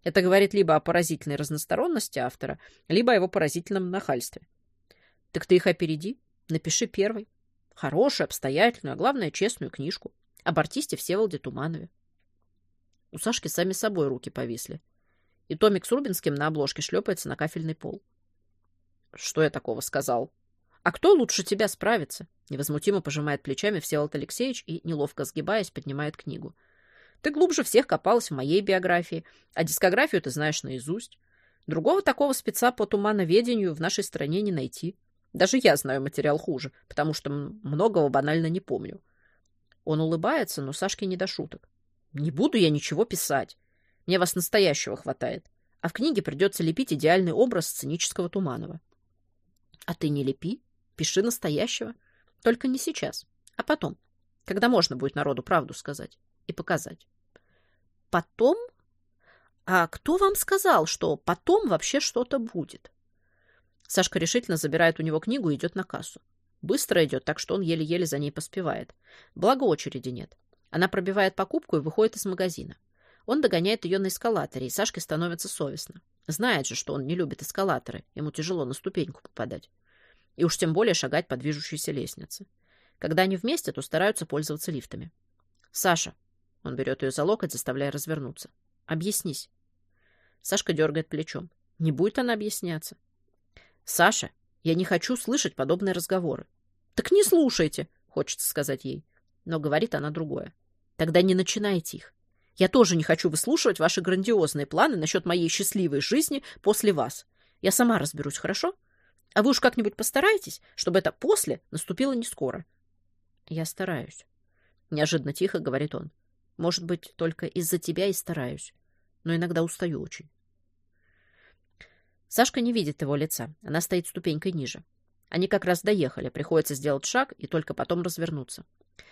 Speaker 1: Это говорит либо о поразительной разносторонности автора, либо о его поразительном нахальстве. Так ты их опереди, напиши первый. Хорошую, обстоятельную, а главное, честную книжку об артисте Всеволоде Туманове. У Сашки сами собой руки повисли. И томик с Рубинским на обложке шлепается на кафельный пол. Что я такого сказал? А кто лучше тебя справится? Невозмутимо пожимает плечами Всеволод Алексеевич и, неловко сгибаясь, поднимает книгу. Ты глубже всех копалась в моей биографии, а дискографию ты знаешь наизусть. Другого такого спеца по тумановедению в нашей стране не найти. Даже я знаю материал хуже, потому что многого банально не помню. Он улыбается, но Сашке не до шуток. Не буду я ничего писать. Мне вас настоящего хватает. а в книге придется лепить идеальный образ сценического Туманова. А ты не лепи, пиши настоящего. Только не сейчас, а потом, когда можно будет народу правду сказать и показать. Потом? А кто вам сказал, что потом вообще что-то будет? Сашка решительно забирает у него книгу и идет на кассу. Быстро идет, так что он еле-еле за ней поспевает. Благо очереди нет. Она пробивает покупку и выходит из магазина. Он догоняет ее на эскалаторе, и Сашке становится совестно. Знает же, что он не любит эскалаторы. Ему тяжело на ступеньку попадать. И уж тем более шагать по движущейся лестнице. Когда они вместе, то стараются пользоваться лифтами. «Саша!» Он берет ее за локоть, заставляя развернуться. «Объяснись». Сашка дергает плечом. Не будет она объясняться. «Саша, я не хочу слышать подобные разговоры». «Так не слушайте!» — хочется сказать ей. Но говорит она другое. «Тогда не начинайте их. Я тоже не хочу выслушивать ваши грандиозные планы насчет моей счастливой жизни после вас. Я сама разберусь, хорошо? А вы уж как-нибудь постарайтесь, чтобы это «после» наступило не скоро. Я стараюсь. Неожиданно тихо говорит он. Может быть, только из-за тебя и стараюсь. Но иногда устаю очень. Сашка не видит его лица. Она стоит ступенькой ниже. Они как раз доехали. Приходится сделать шаг и только потом развернуться.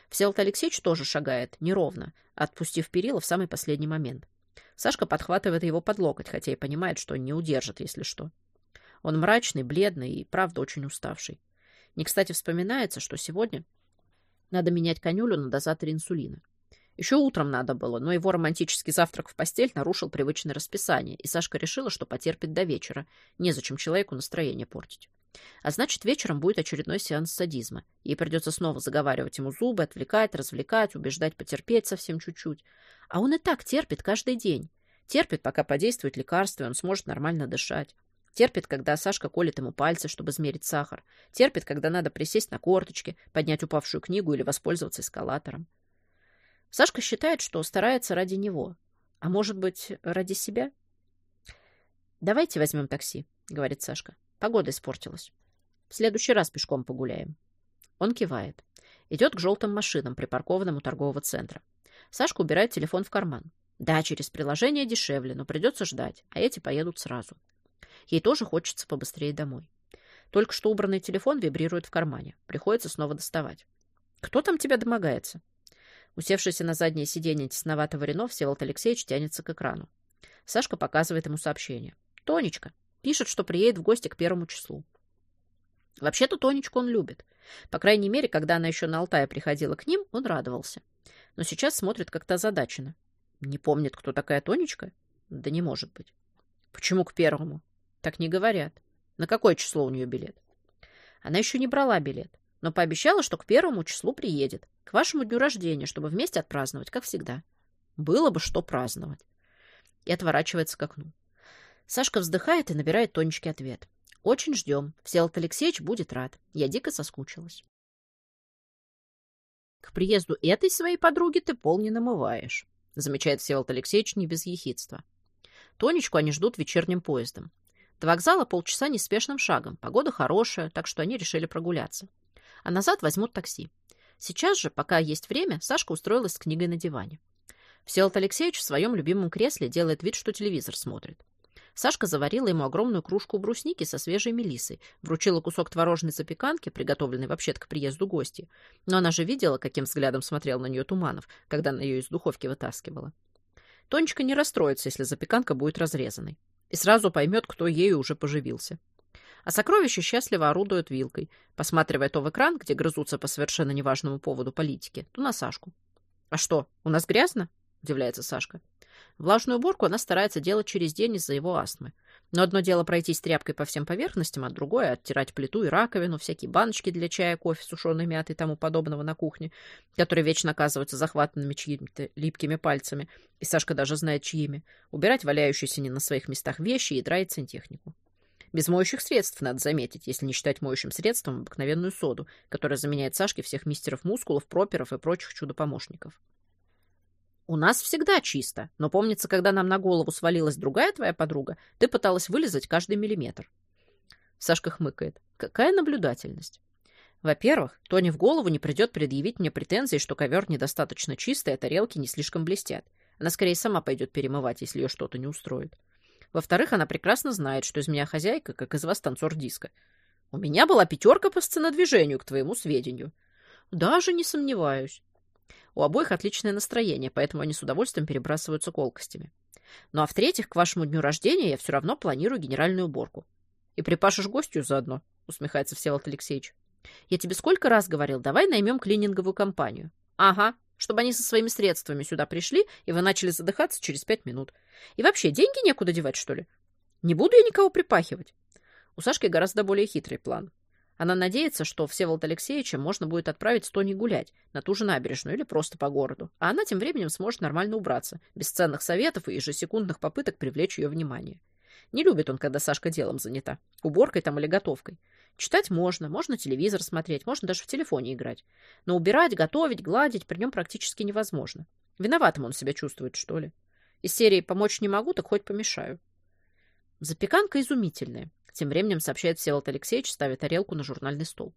Speaker 1: Всеволод Алексеевич тоже шагает, неровно, отпустив перила в самый последний момент. Сашка подхватывает его под локоть, хотя и понимает, что не удержит, если что. Он мрачный, бледный и, правда, очень уставший. Не кстати вспоминается, что сегодня надо менять конюлю на дозатор инсулина. Еще утром надо было, но его романтический завтрак в постель нарушил привычное расписание, и Сашка решила, что потерпит до вечера. Незачем человеку настроение портить. А значит, вечером будет очередной сеанс садизма. Ей придется снова заговаривать ему зубы, отвлекать, развлекать, убеждать потерпеть совсем чуть-чуть. А он и так терпит каждый день. Терпит, пока подействует лекарство, и он сможет нормально дышать. Терпит, когда Сашка колет ему пальцы, чтобы измерить сахар. Терпит, когда надо присесть на корточки, поднять упавшую книгу или воспользоваться эскалатором. Сашка считает, что старается ради него. А может быть, ради себя? «Давайте возьмем такси», — говорит Сашка. Погода испортилась. В следующий раз пешком погуляем. Он кивает. Идет к желтым машинам, припаркованным у торгового центра. Сашка убирает телефон в карман. Да, через приложение дешевле, но придется ждать, а эти поедут сразу. Ей тоже хочется побыстрее домой. Только что убранный телефон вибрирует в кармане. Приходится снова доставать. «Кто там тебя домогается?» Усевшийся на заднее сиденье тесноватого Рено, Всеволод Алексеевич тянется к экрану. Сашка показывает ему сообщение. «Тонечка, Пишет, что приедет в гости к первому числу. Вообще-то Тонечку он любит. По крайней мере, когда она еще на Алтае приходила к ним, он радовался. Но сейчас смотрит как-то озадаченно. Не помнит, кто такая Тонечка? Да не может быть. Почему к первому? Так не говорят. На какое число у нее билет? Она еще не брала билет, но пообещала, что к первому числу приедет, к вашему дню рождения, чтобы вместе отпраздновать, как всегда. Было бы что праздновать. И отворачивается к окну. Сашка вздыхает и набирает Тонечке ответ. «Очень ждем. Всеволод Алексеевич будет рад. Я дико соскучилась». «К приезду этой своей подруги ты пол не намываешь», замечает Всеволод Алексеевич не без ехидства. Тонечку они ждут вечерним поездом. До вокзала полчаса неспешным шагом. Погода хорошая, так что они решили прогуляться. А назад возьмут такси. Сейчас же, пока есть время, Сашка устроилась с книгой на диване. Всеволод Алексеевич в своем любимом кресле делает вид, что телевизор смотрит. Сашка заварила ему огромную кружку брусники со свежей мелиссой, вручила кусок творожной запеканки, приготовленной вообще-то к приезду гости. Но она же видела, каким взглядом смотрел на нее Туманов, когда она ее из духовки вытаскивала. Тонечка не расстроится, если запеканка будет разрезанной. И сразу поймет, кто ею уже поживился. А сокровища счастливо орудуют вилкой, посматривая то в экран, где грызутся по совершенно неважному поводу политики, то на Сашку. «А что, у нас грязно?» – удивляется Сашка. Влажную уборку она старается делать через день из-за его астмы. Но одно дело пройтись тряпкой по всем поверхностям, а другое — оттирать плиту и раковину, всякие баночки для чая, кофе, сушеной мяты и тому подобного на кухне, которые вечно оказываются захватанными чьими-то липкими пальцами, и Сашка даже знает, чьими, убирать валяющиеся не на своих местах вещи и драить сантехнику. Без моющих средств, надо заметить, если не считать моющим средством обыкновенную соду, которая заменяет Сашке всех мистеров мускулов, проперов и прочих чудо-помощников. У нас всегда чисто, но помнится, когда нам на голову свалилась другая твоя подруга, ты пыталась вылезать каждый миллиметр. Сашка хмыкает. Какая наблюдательность. Во-первых, Тони в голову не придет предъявить мне претензии, что ковер недостаточно чистый, а тарелки не слишком блестят. Она скорее сама пойдет перемывать, если ее что-то не устроит. Во-вторых, она прекрасно знает, что из меня хозяйка, как из вас танцор диска. У меня была пятерка по сценодвижению, к твоему сведению. Даже не сомневаюсь. У обоих отличное настроение, поэтому они с удовольствием перебрасываются колкостями. Ну а в-третьих, к вашему дню рождения я все равно планирую генеральную уборку. И припашешь гостью заодно, усмехается Всеволод Алексеевич. Я тебе сколько раз говорил, давай наймем клининговую компанию. Ага, чтобы они со своими средствами сюда пришли, и вы начали задыхаться через пять минут. И вообще, деньги некуда девать, что ли? Не буду я никого припахивать. У Сашки гораздо более хитрый план. Она надеется, что Всеволод Алексеевича можно будет отправить с Тони гулять на ту же набережную или просто по городу, а она тем временем сможет нормально убраться, без ценных советов и ежесекундных попыток привлечь ее внимание. Не любит он, когда Сашка делом занята, уборкой там или готовкой. Читать можно, можно телевизор смотреть, можно даже в телефоне играть. Но убирать, готовить, гладить при нем практически невозможно. Виноватым он себя чувствует, что ли. Из серии «Помочь не могу, так хоть помешаю». Запеканка изумительная. Тем временем сообщает Всеволод Алексеевич, ставя тарелку на журнальный стол.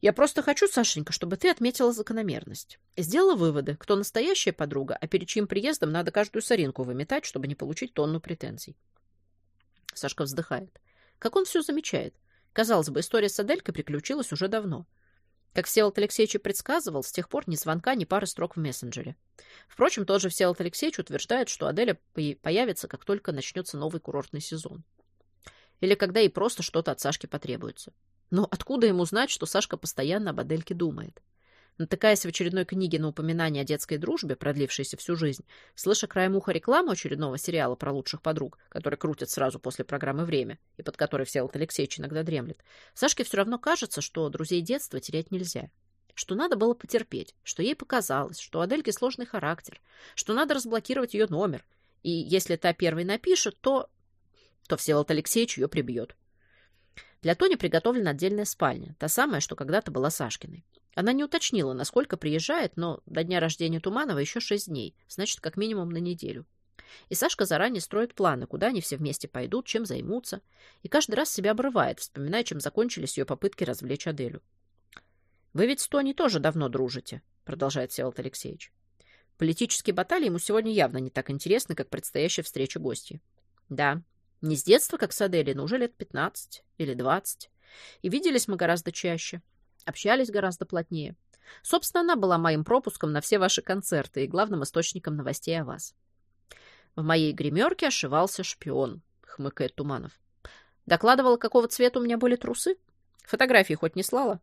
Speaker 1: Я просто хочу, Сашенька, чтобы ты отметила закономерность. Сделала выводы, кто настоящая подруга, а перед чьим приездом надо каждую соринку выметать, чтобы не получить тонну претензий. Сашка вздыхает. Как он все замечает. Казалось бы, история с Аделькой приключилась уже давно. Как Всеволод Алексеевич предсказывал, с тех пор ни звонка, ни пары строк в мессенджере. Впрочем, тот же Всеволод Алексеевич утверждает, что Аделя появится, как только начнется новый курортный сезон. Или когда ей просто что-то от Сашки потребуется. Но откуда ему знать, что Сашка постоянно об Адельке думает? Натыкаясь в очередной книге на упоминание о детской дружбе, продлившейся всю жизнь, слыша краем уха рекламу очередного сериала про лучших подруг, который крутят сразу после программы «Время», и под которой Всеволод Алексеевич иногда дремлет, Сашке все равно кажется, что друзей детства терять нельзя. Что надо было потерпеть, что ей показалось, что у Адельки сложный характер, что надо разблокировать ее номер, и если та первой напишет, то то Всеволод Алексеевич ее прибьет. Для Тони приготовлена отдельная спальня, та самая, что когда-то была Сашкиной. Она не уточнила, насколько приезжает, но до дня рождения Туманова еще шесть дней, значит, как минимум на неделю. И Сашка заранее строит планы, куда они все вместе пойдут, чем займутся, и каждый раз себя обрывает, вспоминая, чем закончились ее попытки развлечь Аделю. «Вы ведь с Тони тоже давно дружите», — продолжает Всеволод Алексеевич. Политические баталии ему сегодня явно не так интересны, как предстоящая встреча гостей. «Да, не с детства, как с Аделей, но уже лет 15 или 20. И виделись мы гораздо чаще. Общались гораздо плотнее. Собственно, она была моим пропуском на все ваши концерты и главным источником новостей о вас. В моей гримерке ошивался шпион, хмыкает Туманов. Докладывала, какого цвета у меня были трусы? Фотографии хоть не слала?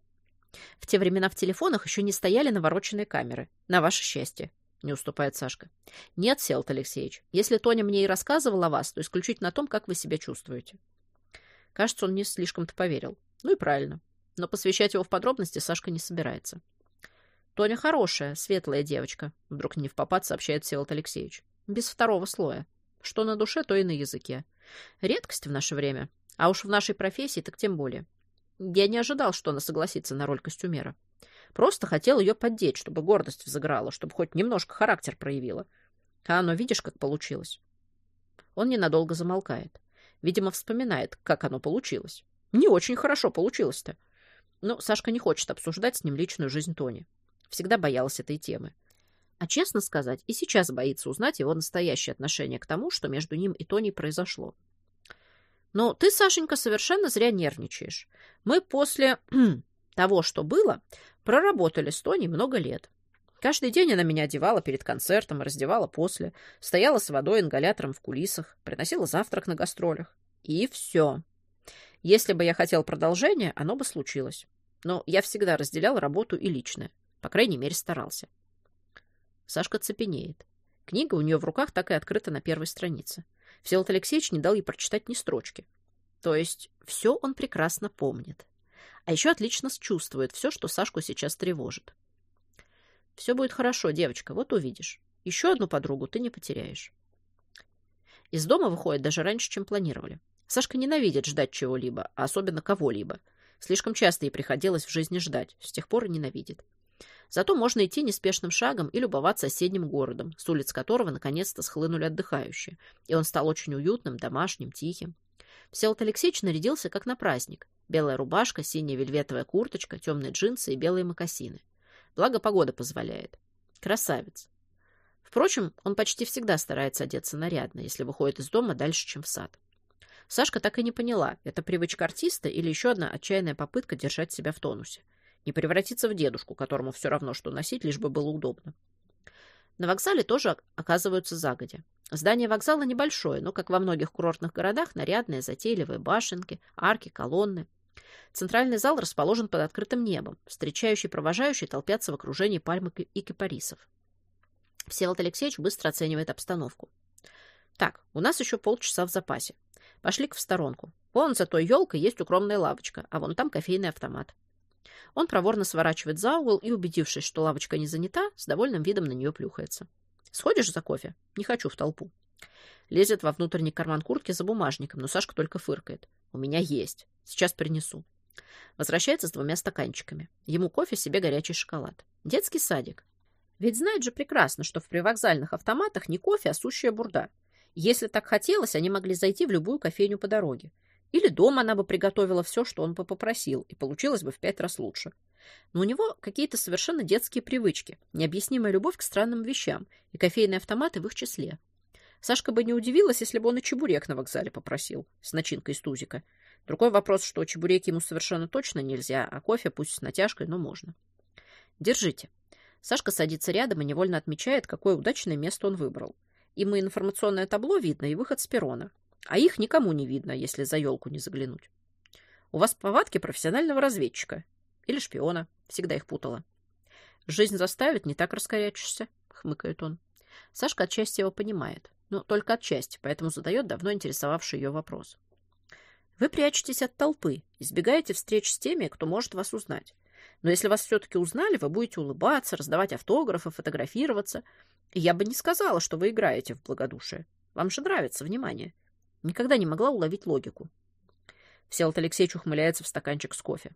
Speaker 1: В те времена в телефонах еще не стояли навороченные камеры. На ваше счастье. — не уступает Сашка. «Нет, Селт Алексеевич, если Тоня мне и рассказывала о вас, то исключительно о том, как вы себя чувствуете». Кажется, он не слишком-то поверил. Ну и правильно. Но посвящать его в подробности Сашка не собирается. «Тоня хорошая, светлая девочка», — вдруг не в попад сообщает Всеволод Алексеевич. «Без второго слоя. Что на душе, то и на языке. Редкость в наше время. А уж в нашей профессии так тем более. Я не ожидал, что она согласится на роль костюмера. Просто хотел ее поддеть, чтобы гордость взыграла, чтобы хоть немножко характер проявила. А оно, видишь, как получилось. Он ненадолго замолкает. Видимо, вспоминает, как оно получилось. Не очень хорошо получилось-то. Но Сашка не хочет обсуждать с ним личную жизнь Тони. Всегда боялась этой темы. А честно сказать, и сейчас боится узнать его настоящее отношение к тому, что между ним и Тони произошло. Но ты, Сашенька, совершенно зря нервничаешь. Мы после того, что было, Проработали с Тони много лет. Каждый день она меня одевала перед концертом, раздевала после, стояла с водой, ингалятором в кулисах, приносила завтрак на гастролях. И все. Если бы я хотел продолжения, оно бы случилось. Но я всегда разделял работу и личное. По крайней мере, старался. Сашка цепенеет. Книга у нее в руках так и открыта на первой странице. Всеволод Алексеевич не дал ей прочитать ни строчки. То есть все он прекрасно помнит. А еще отлично чувствует все, что Сашку сейчас тревожит. Все будет хорошо, девочка, вот увидишь. Еще одну подругу ты не потеряешь. Из дома выходит даже раньше, чем планировали. Сашка ненавидит ждать чего-либо, а особенно кого-либо. Слишком часто ей приходилось в жизни ждать, с тех пор и ненавидит. Зато можно идти неспешным шагом и любоваться соседним городом, с улиц которого наконец-то схлынули отдыхающие, и он стал очень уютным, домашним, тихим. Всеволод Алексеевич нарядился как на праздник. Белая рубашка, синяя вельветовая курточка, темные джинсы и белые мокасины. Благо, погода позволяет. Красавец. Впрочем, он почти всегда старается одеться нарядно, если выходит из дома дальше, чем в сад. Сашка так и не поняла, это привычка артиста или еще одна отчаянная попытка держать себя в тонусе. Не превратиться в дедушку, которому все равно, что носить, лишь бы было удобно. На вокзале тоже оказываются загодя. Здание вокзала небольшое, но, как во многих курортных городах, нарядные, затейливые башенки, арки, колонны. Центральный зал расположен под открытым небом. Встречающие и провожающие толпятся в окружении пальм и кипарисов. Всеволод Алексеевич быстро оценивает обстановку. Так, у нас еще полчаса в запасе. Пошли-ка в сторонку. Вон за той елкой есть укромная лавочка, а вон там кофейный автомат. Он проворно сворачивает за угол и, убедившись, что лавочка не занята, с довольным видом на нее плюхается. «Сходишь за кофе? Не хочу в толпу». Лезет во внутренний карман куртки за бумажником, но Сашка только фыркает. «У меня есть. Сейчас принесу». Возвращается с двумя стаканчиками. Ему кофе, себе горячий шоколад. Детский садик. Ведь знает же прекрасно, что в привокзальных автоматах не кофе, а сущая бурда. Если так хотелось, они могли зайти в любую кофейню по дороге. Или дома она бы приготовила все, что он бы попросил, и получилось бы в пять раз лучше. Но у него какие-то совершенно детские привычки, необъяснимая любовь к странным вещам, и кофейные автоматы в их числе. Сашка бы не удивилась, если бы он и чебурек на вокзале попросил, с начинкой из тузика. Другой вопрос, что чебуреки ему совершенно точно нельзя, а кофе пусть с натяжкой, но можно. Держите. Сашка садится рядом и невольно отмечает, какое удачное место он выбрал. Ему информационное табло видно и выход с перрона. А их никому не видно, если за елку не заглянуть. У вас повадки профессионального разведчика. Или шпиона. Всегда их путала. Жизнь заставит, не так раскорячишься, хмыкает он. Сашка отчасти его понимает. Но только отчасти, поэтому задает давно интересовавший ее вопрос. Вы прячетесь от толпы, избегаете встреч с теми, кто может вас узнать. Но если вас все-таки узнали, вы будете улыбаться, раздавать автографы, фотографироваться. И я бы не сказала, что вы играете в благодушие. Вам же нравится внимание. Никогда не могла уловить логику. Всеволод Алексеевич ухмыляется в стаканчик с кофе.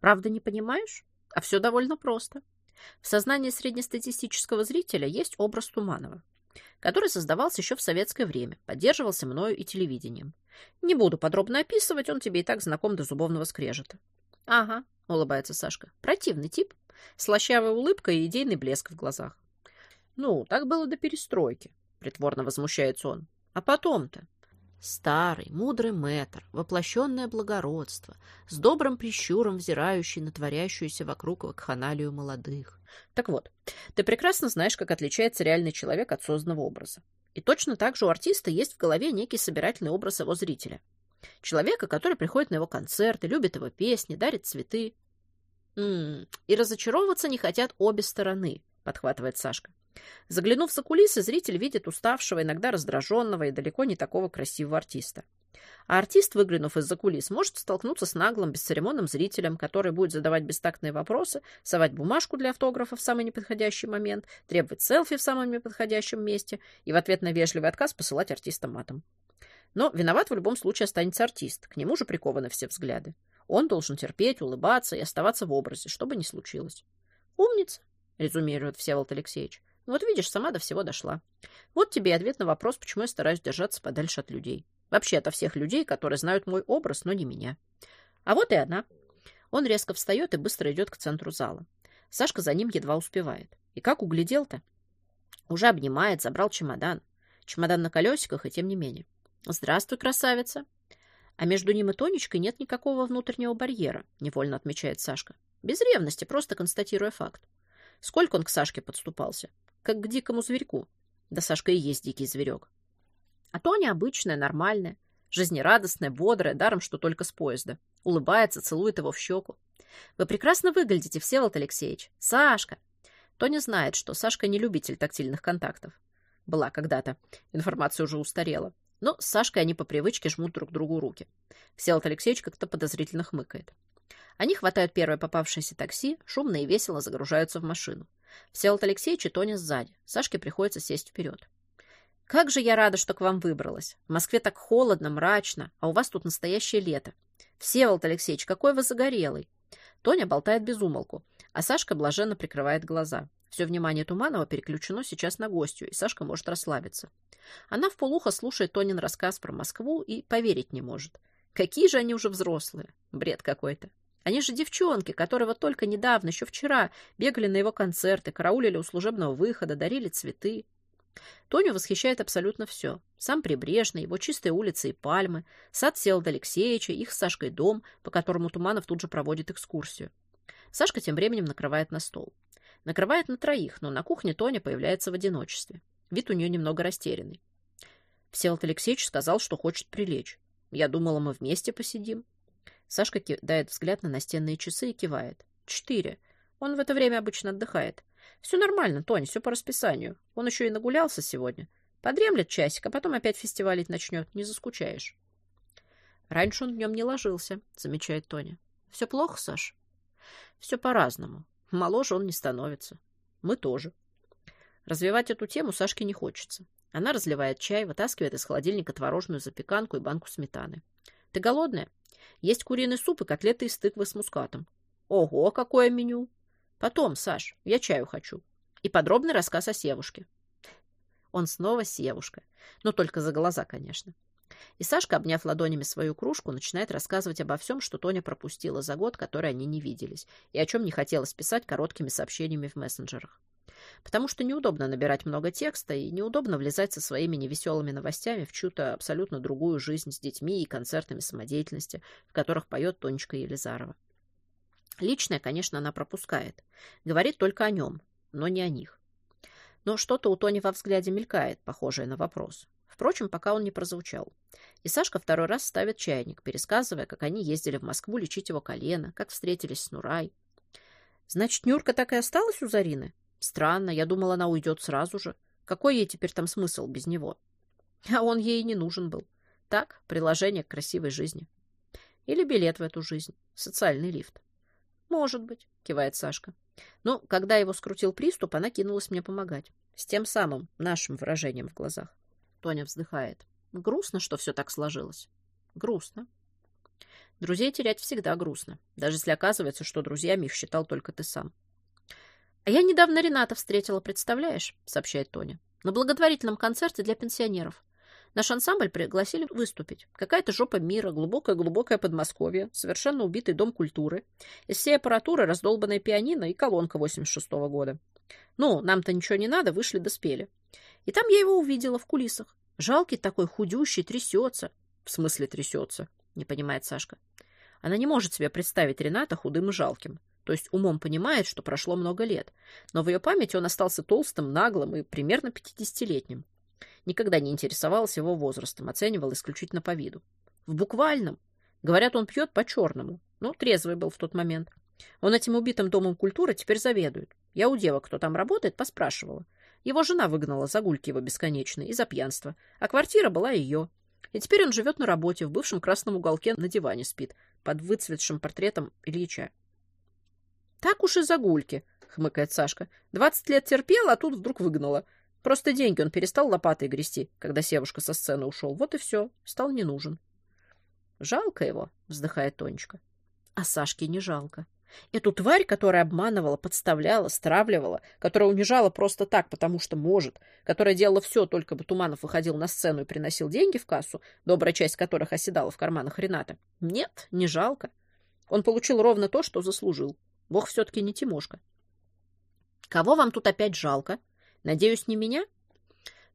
Speaker 1: Правда, не понимаешь? А все довольно просто. В сознании среднестатистического зрителя есть образ Туманова, который создавался еще в советское время, поддерживался мною и телевидением. Не буду подробно описывать, он тебе и так знаком до зубовного скрежета. — Ага, — улыбается Сашка. — Противный тип. Слащавая улыбка и идейный блеск в глазах. — Ну, так было до перестройки, — притворно возмущается он. — А потом-то? Старый, мудрый мэтр, воплощенное благородство, с добрым прищуром взирающий на творящуюся вокруг вакханалию молодых. Так вот, ты прекрасно знаешь, как отличается реальный человек от созданного образа. И точно так же у артиста есть в голове некий собирательный образ его зрителя. Человека, который приходит на его концерты, любит его песни, дарит цветы. И разочаровываться не хотят обе стороны, подхватывает Сашка. Заглянув за кулисы, зритель видит уставшего, иногда раздраженного и далеко не такого красивого артиста. А артист, выглянув из-за кулис, может столкнуться с наглым, бесцеремонным зрителем, который будет задавать бестактные вопросы, совать бумажку для автографа в самый неподходящий момент, требовать селфи в самом неподходящем месте и в ответ на вежливый отказ посылать артиста матом. Но виноват в любом случае останется артист, к нему же прикованы все взгляды. Он должен терпеть, улыбаться и оставаться в образе, что бы ни случилось. «Умница», — резюмирует Всеволод Алексеевич. Вот видишь, сама до всего дошла. Вот тебе и ответ на вопрос, почему я стараюсь держаться подальше от людей. Вообще ото всех людей, которые знают мой образ, но не меня. А вот и она. Он резко встает и быстро идет к центру зала. Сашка за ним едва успевает. И как углядел-то? Уже обнимает, забрал чемодан. Чемодан на колесиках, и тем не менее. «Здравствуй, красавица!» А между ним и Тонечкой нет никакого внутреннего барьера, невольно отмечает Сашка. Без ревности, просто констатируя факт. Сколько он к Сашке подступался? Как к дикому зверьку. Да Сашка и есть дикий зверек. А Тоня обычная, нормальная, жизнерадостная, бодрая, даром, что только с поезда. Улыбается, целует его в щеку. Вы прекрасно выглядите, Всеволод Алексеевич. Сашка! Тоня знает, что Сашка не любитель тактильных контактов. Была когда-то. Информация уже устарела. Но с Сашкой они по привычке жмут друг другу руки. Всеволод Алексеевич как-то подозрительно хмыкает. Они хватают первое попавшееся такси, шумно и весело загружаются в машину. Всеволод Алексеевич и Тоня сзади. Сашке приходится сесть вперед. «Как же я рада, что к вам выбралась. В Москве так холодно, мрачно, а у вас тут настоящее лето. Всеволод Алексеевич, какой вы загорелый!» Тоня болтает без умолку, а Сашка блаженно прикрывает глаза. Все внимание Туманова переключено сейчас на гостью, и Сашка может расслабиться. Она в полухо слушает Тонин рассказ про Москву и поверить не может. Какие же они уже взрослые. Бред какой-то. Они же девчонки, которые вот только недавно, еще вчера, бегали на его концерты, караулили у служебного выхода, дарили цветы. Тоню восхищает абсолютно все. Сам Прибрежный, его чистые улицы и пальмы, сад Селда Алексеевича, их с Сашкой дом, по которому Туманов тут же проводит экскурсию. Сашка тем временем накрывает на стол. Накрывает на троих, но на кухне Тоня появляется в одиночестве. Вид у нее немного растерянный. Всеволод Алексеевич сказал, что хочет прилечь. Я думала, мы вместе посидим. Сашка кидает взгляд на настенные часы и кивает. Четыре. Он в это время обычно отдыхает. Все нормально, Тоня, все по расписанию. Он еще и нагулялся сегодня. Подремлет часик, а потом опять фестивалить начнет. Не заскучаешь. Раньше он днем не ложился, замечает Тоня. Все плохо, Саш? Все по-разному. Моложе он не становится. Мы тоже. Развивать эту тему Сашке не хочется. Она разливает чай, вытаскивает из холодильника творожную запеканку и банку сметаны. «Ты голодная? Есть куриный суп и котлеты из тыквы с мускатом». «Ого, какое меню!» «Потом, Саш, я чаю хочу». И подробный рассказ о Севушке. Он снова Севушка. Но только за глаза, конечно. И Сашка, обняв ладонями свою кружку, начинает рассказывать обо всем, что Тоня пропустила за год, который они не виделись, и о чем не хотелось писать короткими сообщениями в мессенджерах потому что неудобно набирать много текста и неудобно влезать со своими невеселыми новостями в чью-то абсолютно другую жизнь с детьми и концертами самодеятельности, в которых поет Тонечка Елизарова. Личное, конечно, она пропускает. Говорит только о нем, но не о них. Но что-то у Тони во взгляде мелькает, похожее на вопрос. Впрочем, пока он не прозвучал. И Сашка второй раз ставит чайник, пересказывая, как они ездили в Москву лечить его колено, как встретились с Нурай. «Значит, Нюрка так и осталась у Зарины?» Странно, я думала, она уйдет сразу же. Какой ей теперь там смысл без него? А он ей не нужен был. Так, приложение к красивой жизни. Или билет в эту жизнь. Социальный лифт. Может быть, кивает Сашка. Но когда его скрутил приступ, она кинулась мне помогать. С тем самым нашим выражением в глазах. Тоня вздыхает. Грустно, что все так сложилось. Грустно. Друзей терять всегда грустно, даже если оказывается, что друзьями их считал только ты сам. «А я недавно Рената встретила, представляешь?» — сообщает Тоня. «На благотворительном концерте для пенсионеров. Наш ансамбль пригласили выступить. Какая-то жопа мира, глубокое-глубокое Подмосковье, совершенно убитый дом культуры. Из всей аппаратуры раздолбанная пианино и колонка 86-го года. Ну, нам-то ничего не надо, вышли да спели. И там я его увидела в кулисах. Жалкий такой, худющий, трясется. В смысле трясется? Не понимает Сашка. Она не может себе представить Рената худым и жалким то есть умом понимает, что прошло много лет, но в ее памяти он остался толстым, наглым и примерно пятидесятилетним. Никогда не интересовалась его возрастом, оценивал исключительно по виду. В буквальном. Говорят, он пьет по-черному. Ну, трезвый был в тот момент. Он этим убитым домом культуры теперь заведует. Я у девок, кто там работает, поспрашивала. Его жена выгнала за гульки его бесконечные и за пьянство, а квартира была ее. И теперь он живет на работе, в бывшем красном уголке на диване спит, под выцветшим портретом Ильича. Так уж и загульки, хмыкает Сашка. Двадцать лет терпел, а тут вдруг выгнала. Просто деньги он перестал лопатой грести, когда Севушка со сцены ушел. Вот и все, стал не нужен. Жалко его, вздыхает Тонечка. А Сашке не жалко. Эту тварь, которая обманывала, подставляла, стравливала, которая унижала просто так, потому что может, которая делала все, только бы Туманов выходил на сцену и приносил деньги в кассу, добрая часть которых оседала в карманах Рената. Нет, не жалко. Он получил ровно то, что заслужил. Бог все-таки не Тимошка. Кого вам тут опять жалко? Надеюсь, не меня?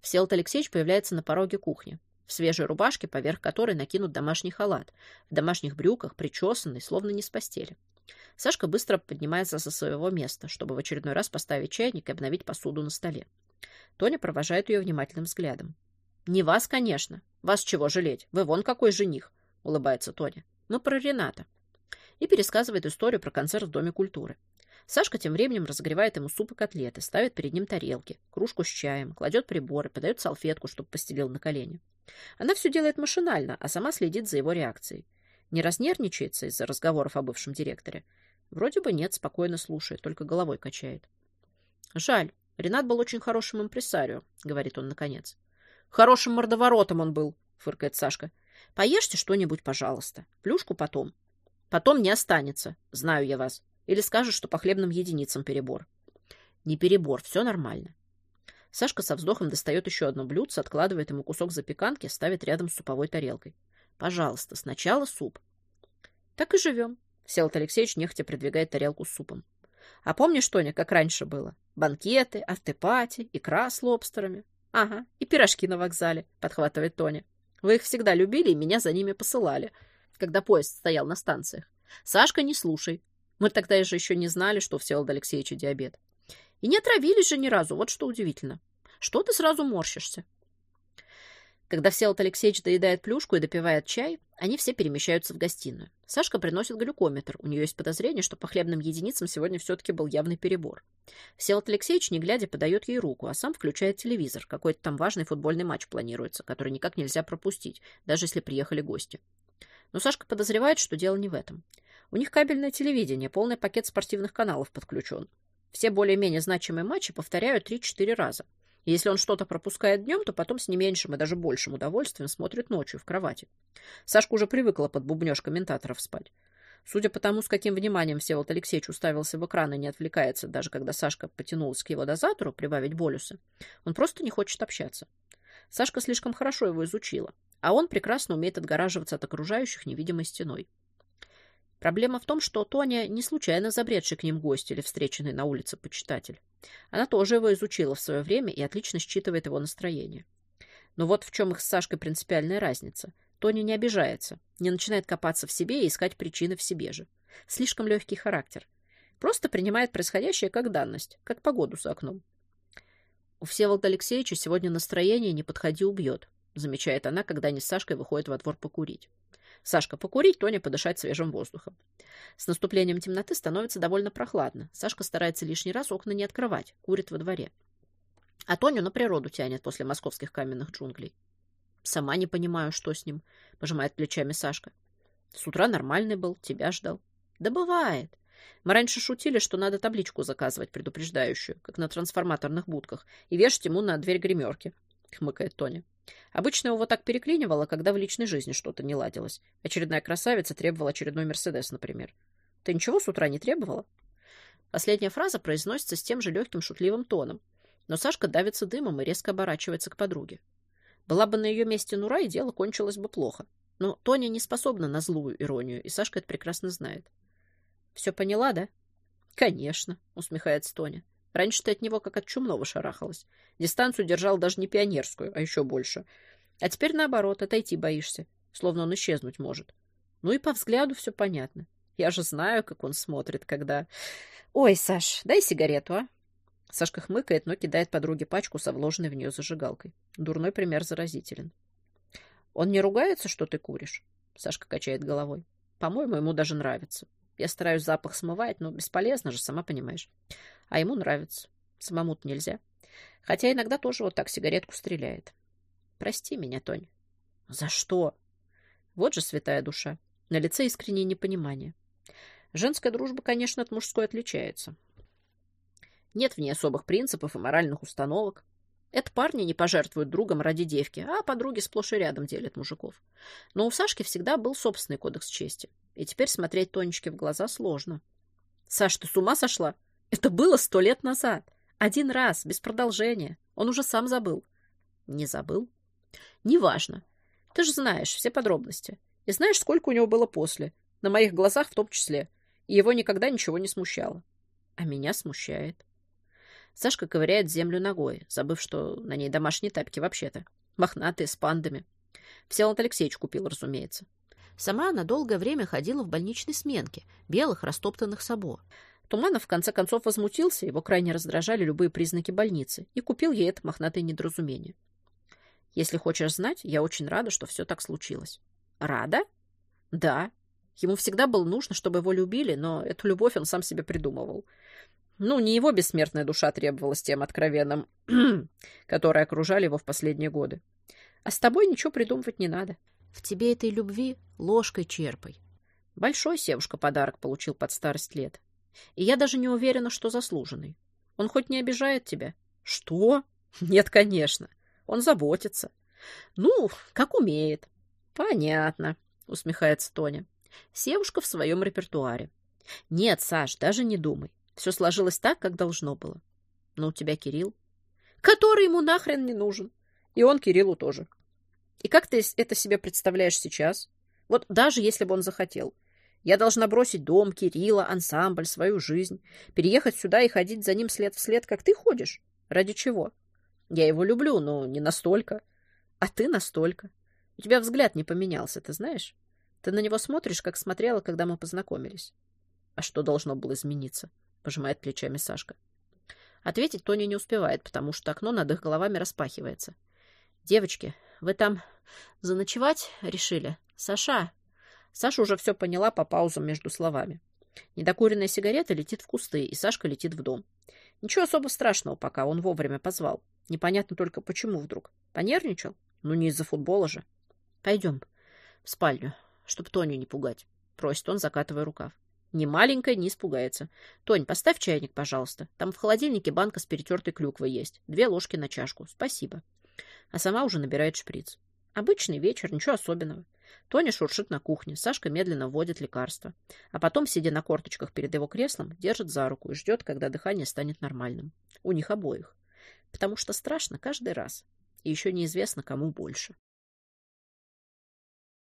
Speaker 1: Всеволод Алексеевич появляется на пороге кухни, в свежей рубашке, поверх которой накинут домашний халат, в домашних брюках, причесанный, словно не с постели. Сашка быстро поднимается со своего места, чтобы в очередной раз поставить чайник и обновить посуду на столе. Тоня провожает ее внимательным взглядом. «Не вас, конечно. Вас чего жалеть? Вы вон какой жених!» — улыбается Тоня. «Ну, про Рената и пересказывает историю про концерт в Доме культуры. Сашка тем временем разогревает ему суп и котлеты, ставит перед ним тарелки, кружку с чаем, кладет приборы, подает салфетку, чтобы постелил на колени. Она все делает машинально, а сама следит за его реакцией. Не разнервничается из-за разговоров о бывшем директоре. Вроде бы нет, спокойно слушает, только головой качает. «Жаль, Ренат был очень хорошим импресарио», — говорит он наконец. «Хорошим мордоворотом он был», — фыркает Сашка. «Поешьте что-нибудь, пожалуйста. Плюшку потом. Потом не останется, знаю я вас. Или скажешь, что по хлебным единицам перебор. Не перебор, все нормально. Сашка со вздохом достает еще одно блюдце, откладывает ему кусок запеканки, ставит рядом с суповой тарелкой. Пожалуйста, сначала суп. Так и живем. Селот Алексеевич нехотя придвигает тарелку с супом. А помнишь, Тоня, как раньше было? Банкеты, автопати, икра с лобстерами. Ага, и пирожки на вокзале, подхватывает Тоня. Вы их всегда любили и меня за ними посылали, когда поезд стоял на станциях. Сашка, не слушай. Мы тогда же еще не знали, что у Всеволода Алексеевича диабет. И не отравились же ни разу, вот что удивительно. Что ты сразу морщишься? Когда Всеволод Алексеевич доедает плюшку и допивает чай, они все перемещаются в гостиную. Сашка приносит глюкометр. У нее есть подозрение, что по хлебным единицам сегодня все-таки был явный перебор. Всеволод Алексеевич, не глядя, подает ей руку, а сам включает телевизор. Какой-то там важный футбольный матч планируется, который никак нельзя пропустить, даже если приехали гости. Но Сашка подозревает, что дело не в этом. У них кабельное телевидение, полный пакет спортивных каналов подключен. Все более-менее значимые матчи повторяют 3-4 раза. Если он что-то пропускает днем, то потом с не меньшим и даже большим удовольствием смотрит ночью в кровати. Сашка уже привыкла под бубнёж комментаторов спать. Судя по тому, с каким вниманием Всеволод Алексеевич уставился в экран и не отвлекается, даже когда Сашка потянулась к его дозатору прибавить болюсы, он просто не хочет общаться. Сашка слишком хорошо его изучила, а он прекрасно умеет отгораживаться от окружающих невидимой стеной. Проблема в том, что Тоня не случайно забредший к ним гость или встреченный на улице почитатель. Она тоже его изучила в свое время и отлично считывает его настроение. Но вот в чем их с Сашкой принципиальная разница. Тоня не обижается, не начинает копаться в себе и искать причины в себе же. Слишком легкий характер. Просто принимает происходящее как данность, как погоду за окном. У Всеволода Алексеевича сегодня настроение «не подходи, убьет», замечает она, когда они с Сашкой выходят во двор покурить. Сашка покурить, Тоня подышать свежим воздухом. С наступлением темноты становится довольно прохладно. Сашка старается лишний раз окна не открывать, курит во дворе. А Тоню на природу тянет после московских каменных джунглей. Сама не понимаю, что с ним, пожимает плечами Сашка. С утра нормальный был, тебя ждал. Да бывает. Мы раньше шутили, что надо табличку заказывать предупреждающую, как на трансформаторных будках, и вешать ему на дверь гримерки, хмыкает Тоня. Обычно его так переклинивало, когда в личной жизни что-то не ладилось. Очередная красавица требовала очередной Мерседес, например. Ты ничего с утра не требовала? Последняя фраза произносится с тем же легким шутливым тоном. Но Сашка давится дымом и резко оборачивается к подруге. Была бы на ее месте Нура, и дело кончилось бы плохо. Но Тоня не способна на злую иронию, и Сашка это прекрасно знает. «Все поняла, да?» «Конечно», — усмехается Тоня. Раньше ты от него как от чумного шарахалась. Дистанцию держал даже не пионерскую, а еще больше. А теперь наоборот, отойти боишься, словно он исчезнуть может. Ну и по взгляду все понятно. Я же знаю, как он смотрит, когда... Ой, Саш, дай сигарету, а? Сашка хмыкает, но кидает подруге пачку со вложенной в нее зажигалкой. Дурной пример заразителен. Он не ругается, что ты куришь? Сашка качает головой. По-моему, ему даже нравится. Я стараюсь запах смывать, но бесполезно же, сама понимаешь. А ему нравится. Самому-то нельзя. Хотя иногда тоже вот так сигаретку стреляет. Прости меня, Тонь. За что? Вот же святая душа. На лице искреннее непонимание. Женская дружба, конечно, от мужской отличается. Нет в ней особых принципов и моральных установок. Это парни не пожертвуют другом ради девки, а подруги сплошь и рядом делят мужиков. Но у Сашки всегда был собственный кодекс чести. И теперь смотреть Тонечке в глаза сложно. «Саш, ты с ума сошла? Это было сто лет назад. Один раз, без продолжения. Он уже сам забыл». «Не забыл?» «Неважно. Ты же знаешь все подробности. И знаешь, сколько у него было после. На моих глазах в том числе. И его никогда ничего не смущало. А меня смущает. Сашка ковыряет землю ногой, забыв, что на ней домашние тапки вообще-то. Мохнатые, с пандами. Всеволод Алексеевич купил, разумеется. Сама она долгое время ходила в больничной сменке, белых растоптанных сабо. Туманов в конце концов возмутился, его крайне раздражали любые признаки больницы, и купил ей это мохнатое недоразумение. Если хочешь знать, я очень рада, что все так случилось. Рада? Да. Ему всегда было нужно, чтобы его любили, но эту любовь он сам себе придумывал. Ну, не его бессмертная душа требовалась тем откровенным, которые окружали его в последние годы. А с тобой ничего придумывать не надо. В тебе этой любви ложкой черпай. Большой Севушка подарок получил под старость лет. И я даже не уверена, что заслуженный. Он хоть не обижает тебя? Что? Нет, конечно. Он заботится. Ну, как умеет. Понятно, усмехается Тоня. Севушка в своем репертуаре. Нет, Саш, даже не думай. Все сложилось так, как должно было. Но у тебя Кирилл, который ему нахрен не нужен. И он Кириллу тоже. И как ты это себе представляешь сейчас? Вот даже если бы он захотел. Я должна бросить дом, Кирилла, ансамбль, свою жизнь, переехать сюда и ходить за ним след в след, как ты ходишь? Ради чего? Я его люблю, но не настолько. А ты настолько. У тебя взгляд не поменялся, ты знаешь? Ты на него смотришь, как смотрела, когда мы познакомились. А что должно было измениться? Пожимает плечами Сашка. Ответить Тоня не успевает, потому что окно над их головами распахивается. Девочки, вы там заночевать решили? Саша? Саша уже все поняла по паузам между словами. Недокуренная сигарета летит в кусты, и Сашка летит в дом. Ничего особо страшного пока, он вовремя позвал. Непонятно только, почему вдруг. Понервничал? Ну, не из-за футбола же. Пойдем в спальню, чтоб Тоню не пугать. Просит он, закатывая рукав. Ни маленькая не испугается. Тонь, поставь чайник, пожалуйста. Там в холодильнике банка с перетертой клюквой есть. Две ложки на чашку. Спасибо. А сама уже набирает шприц. Обычный вечер, ничего особенного. Тоня шуршит на кухне, Сашка медленно вводит лекарство. А потом, сидя на корточках перед его креслом, держит за руку и ждет, когда дыхание станет нормальным. У них обоих. Потому что страшно каждый раз. И еще неизвестно, кому больше.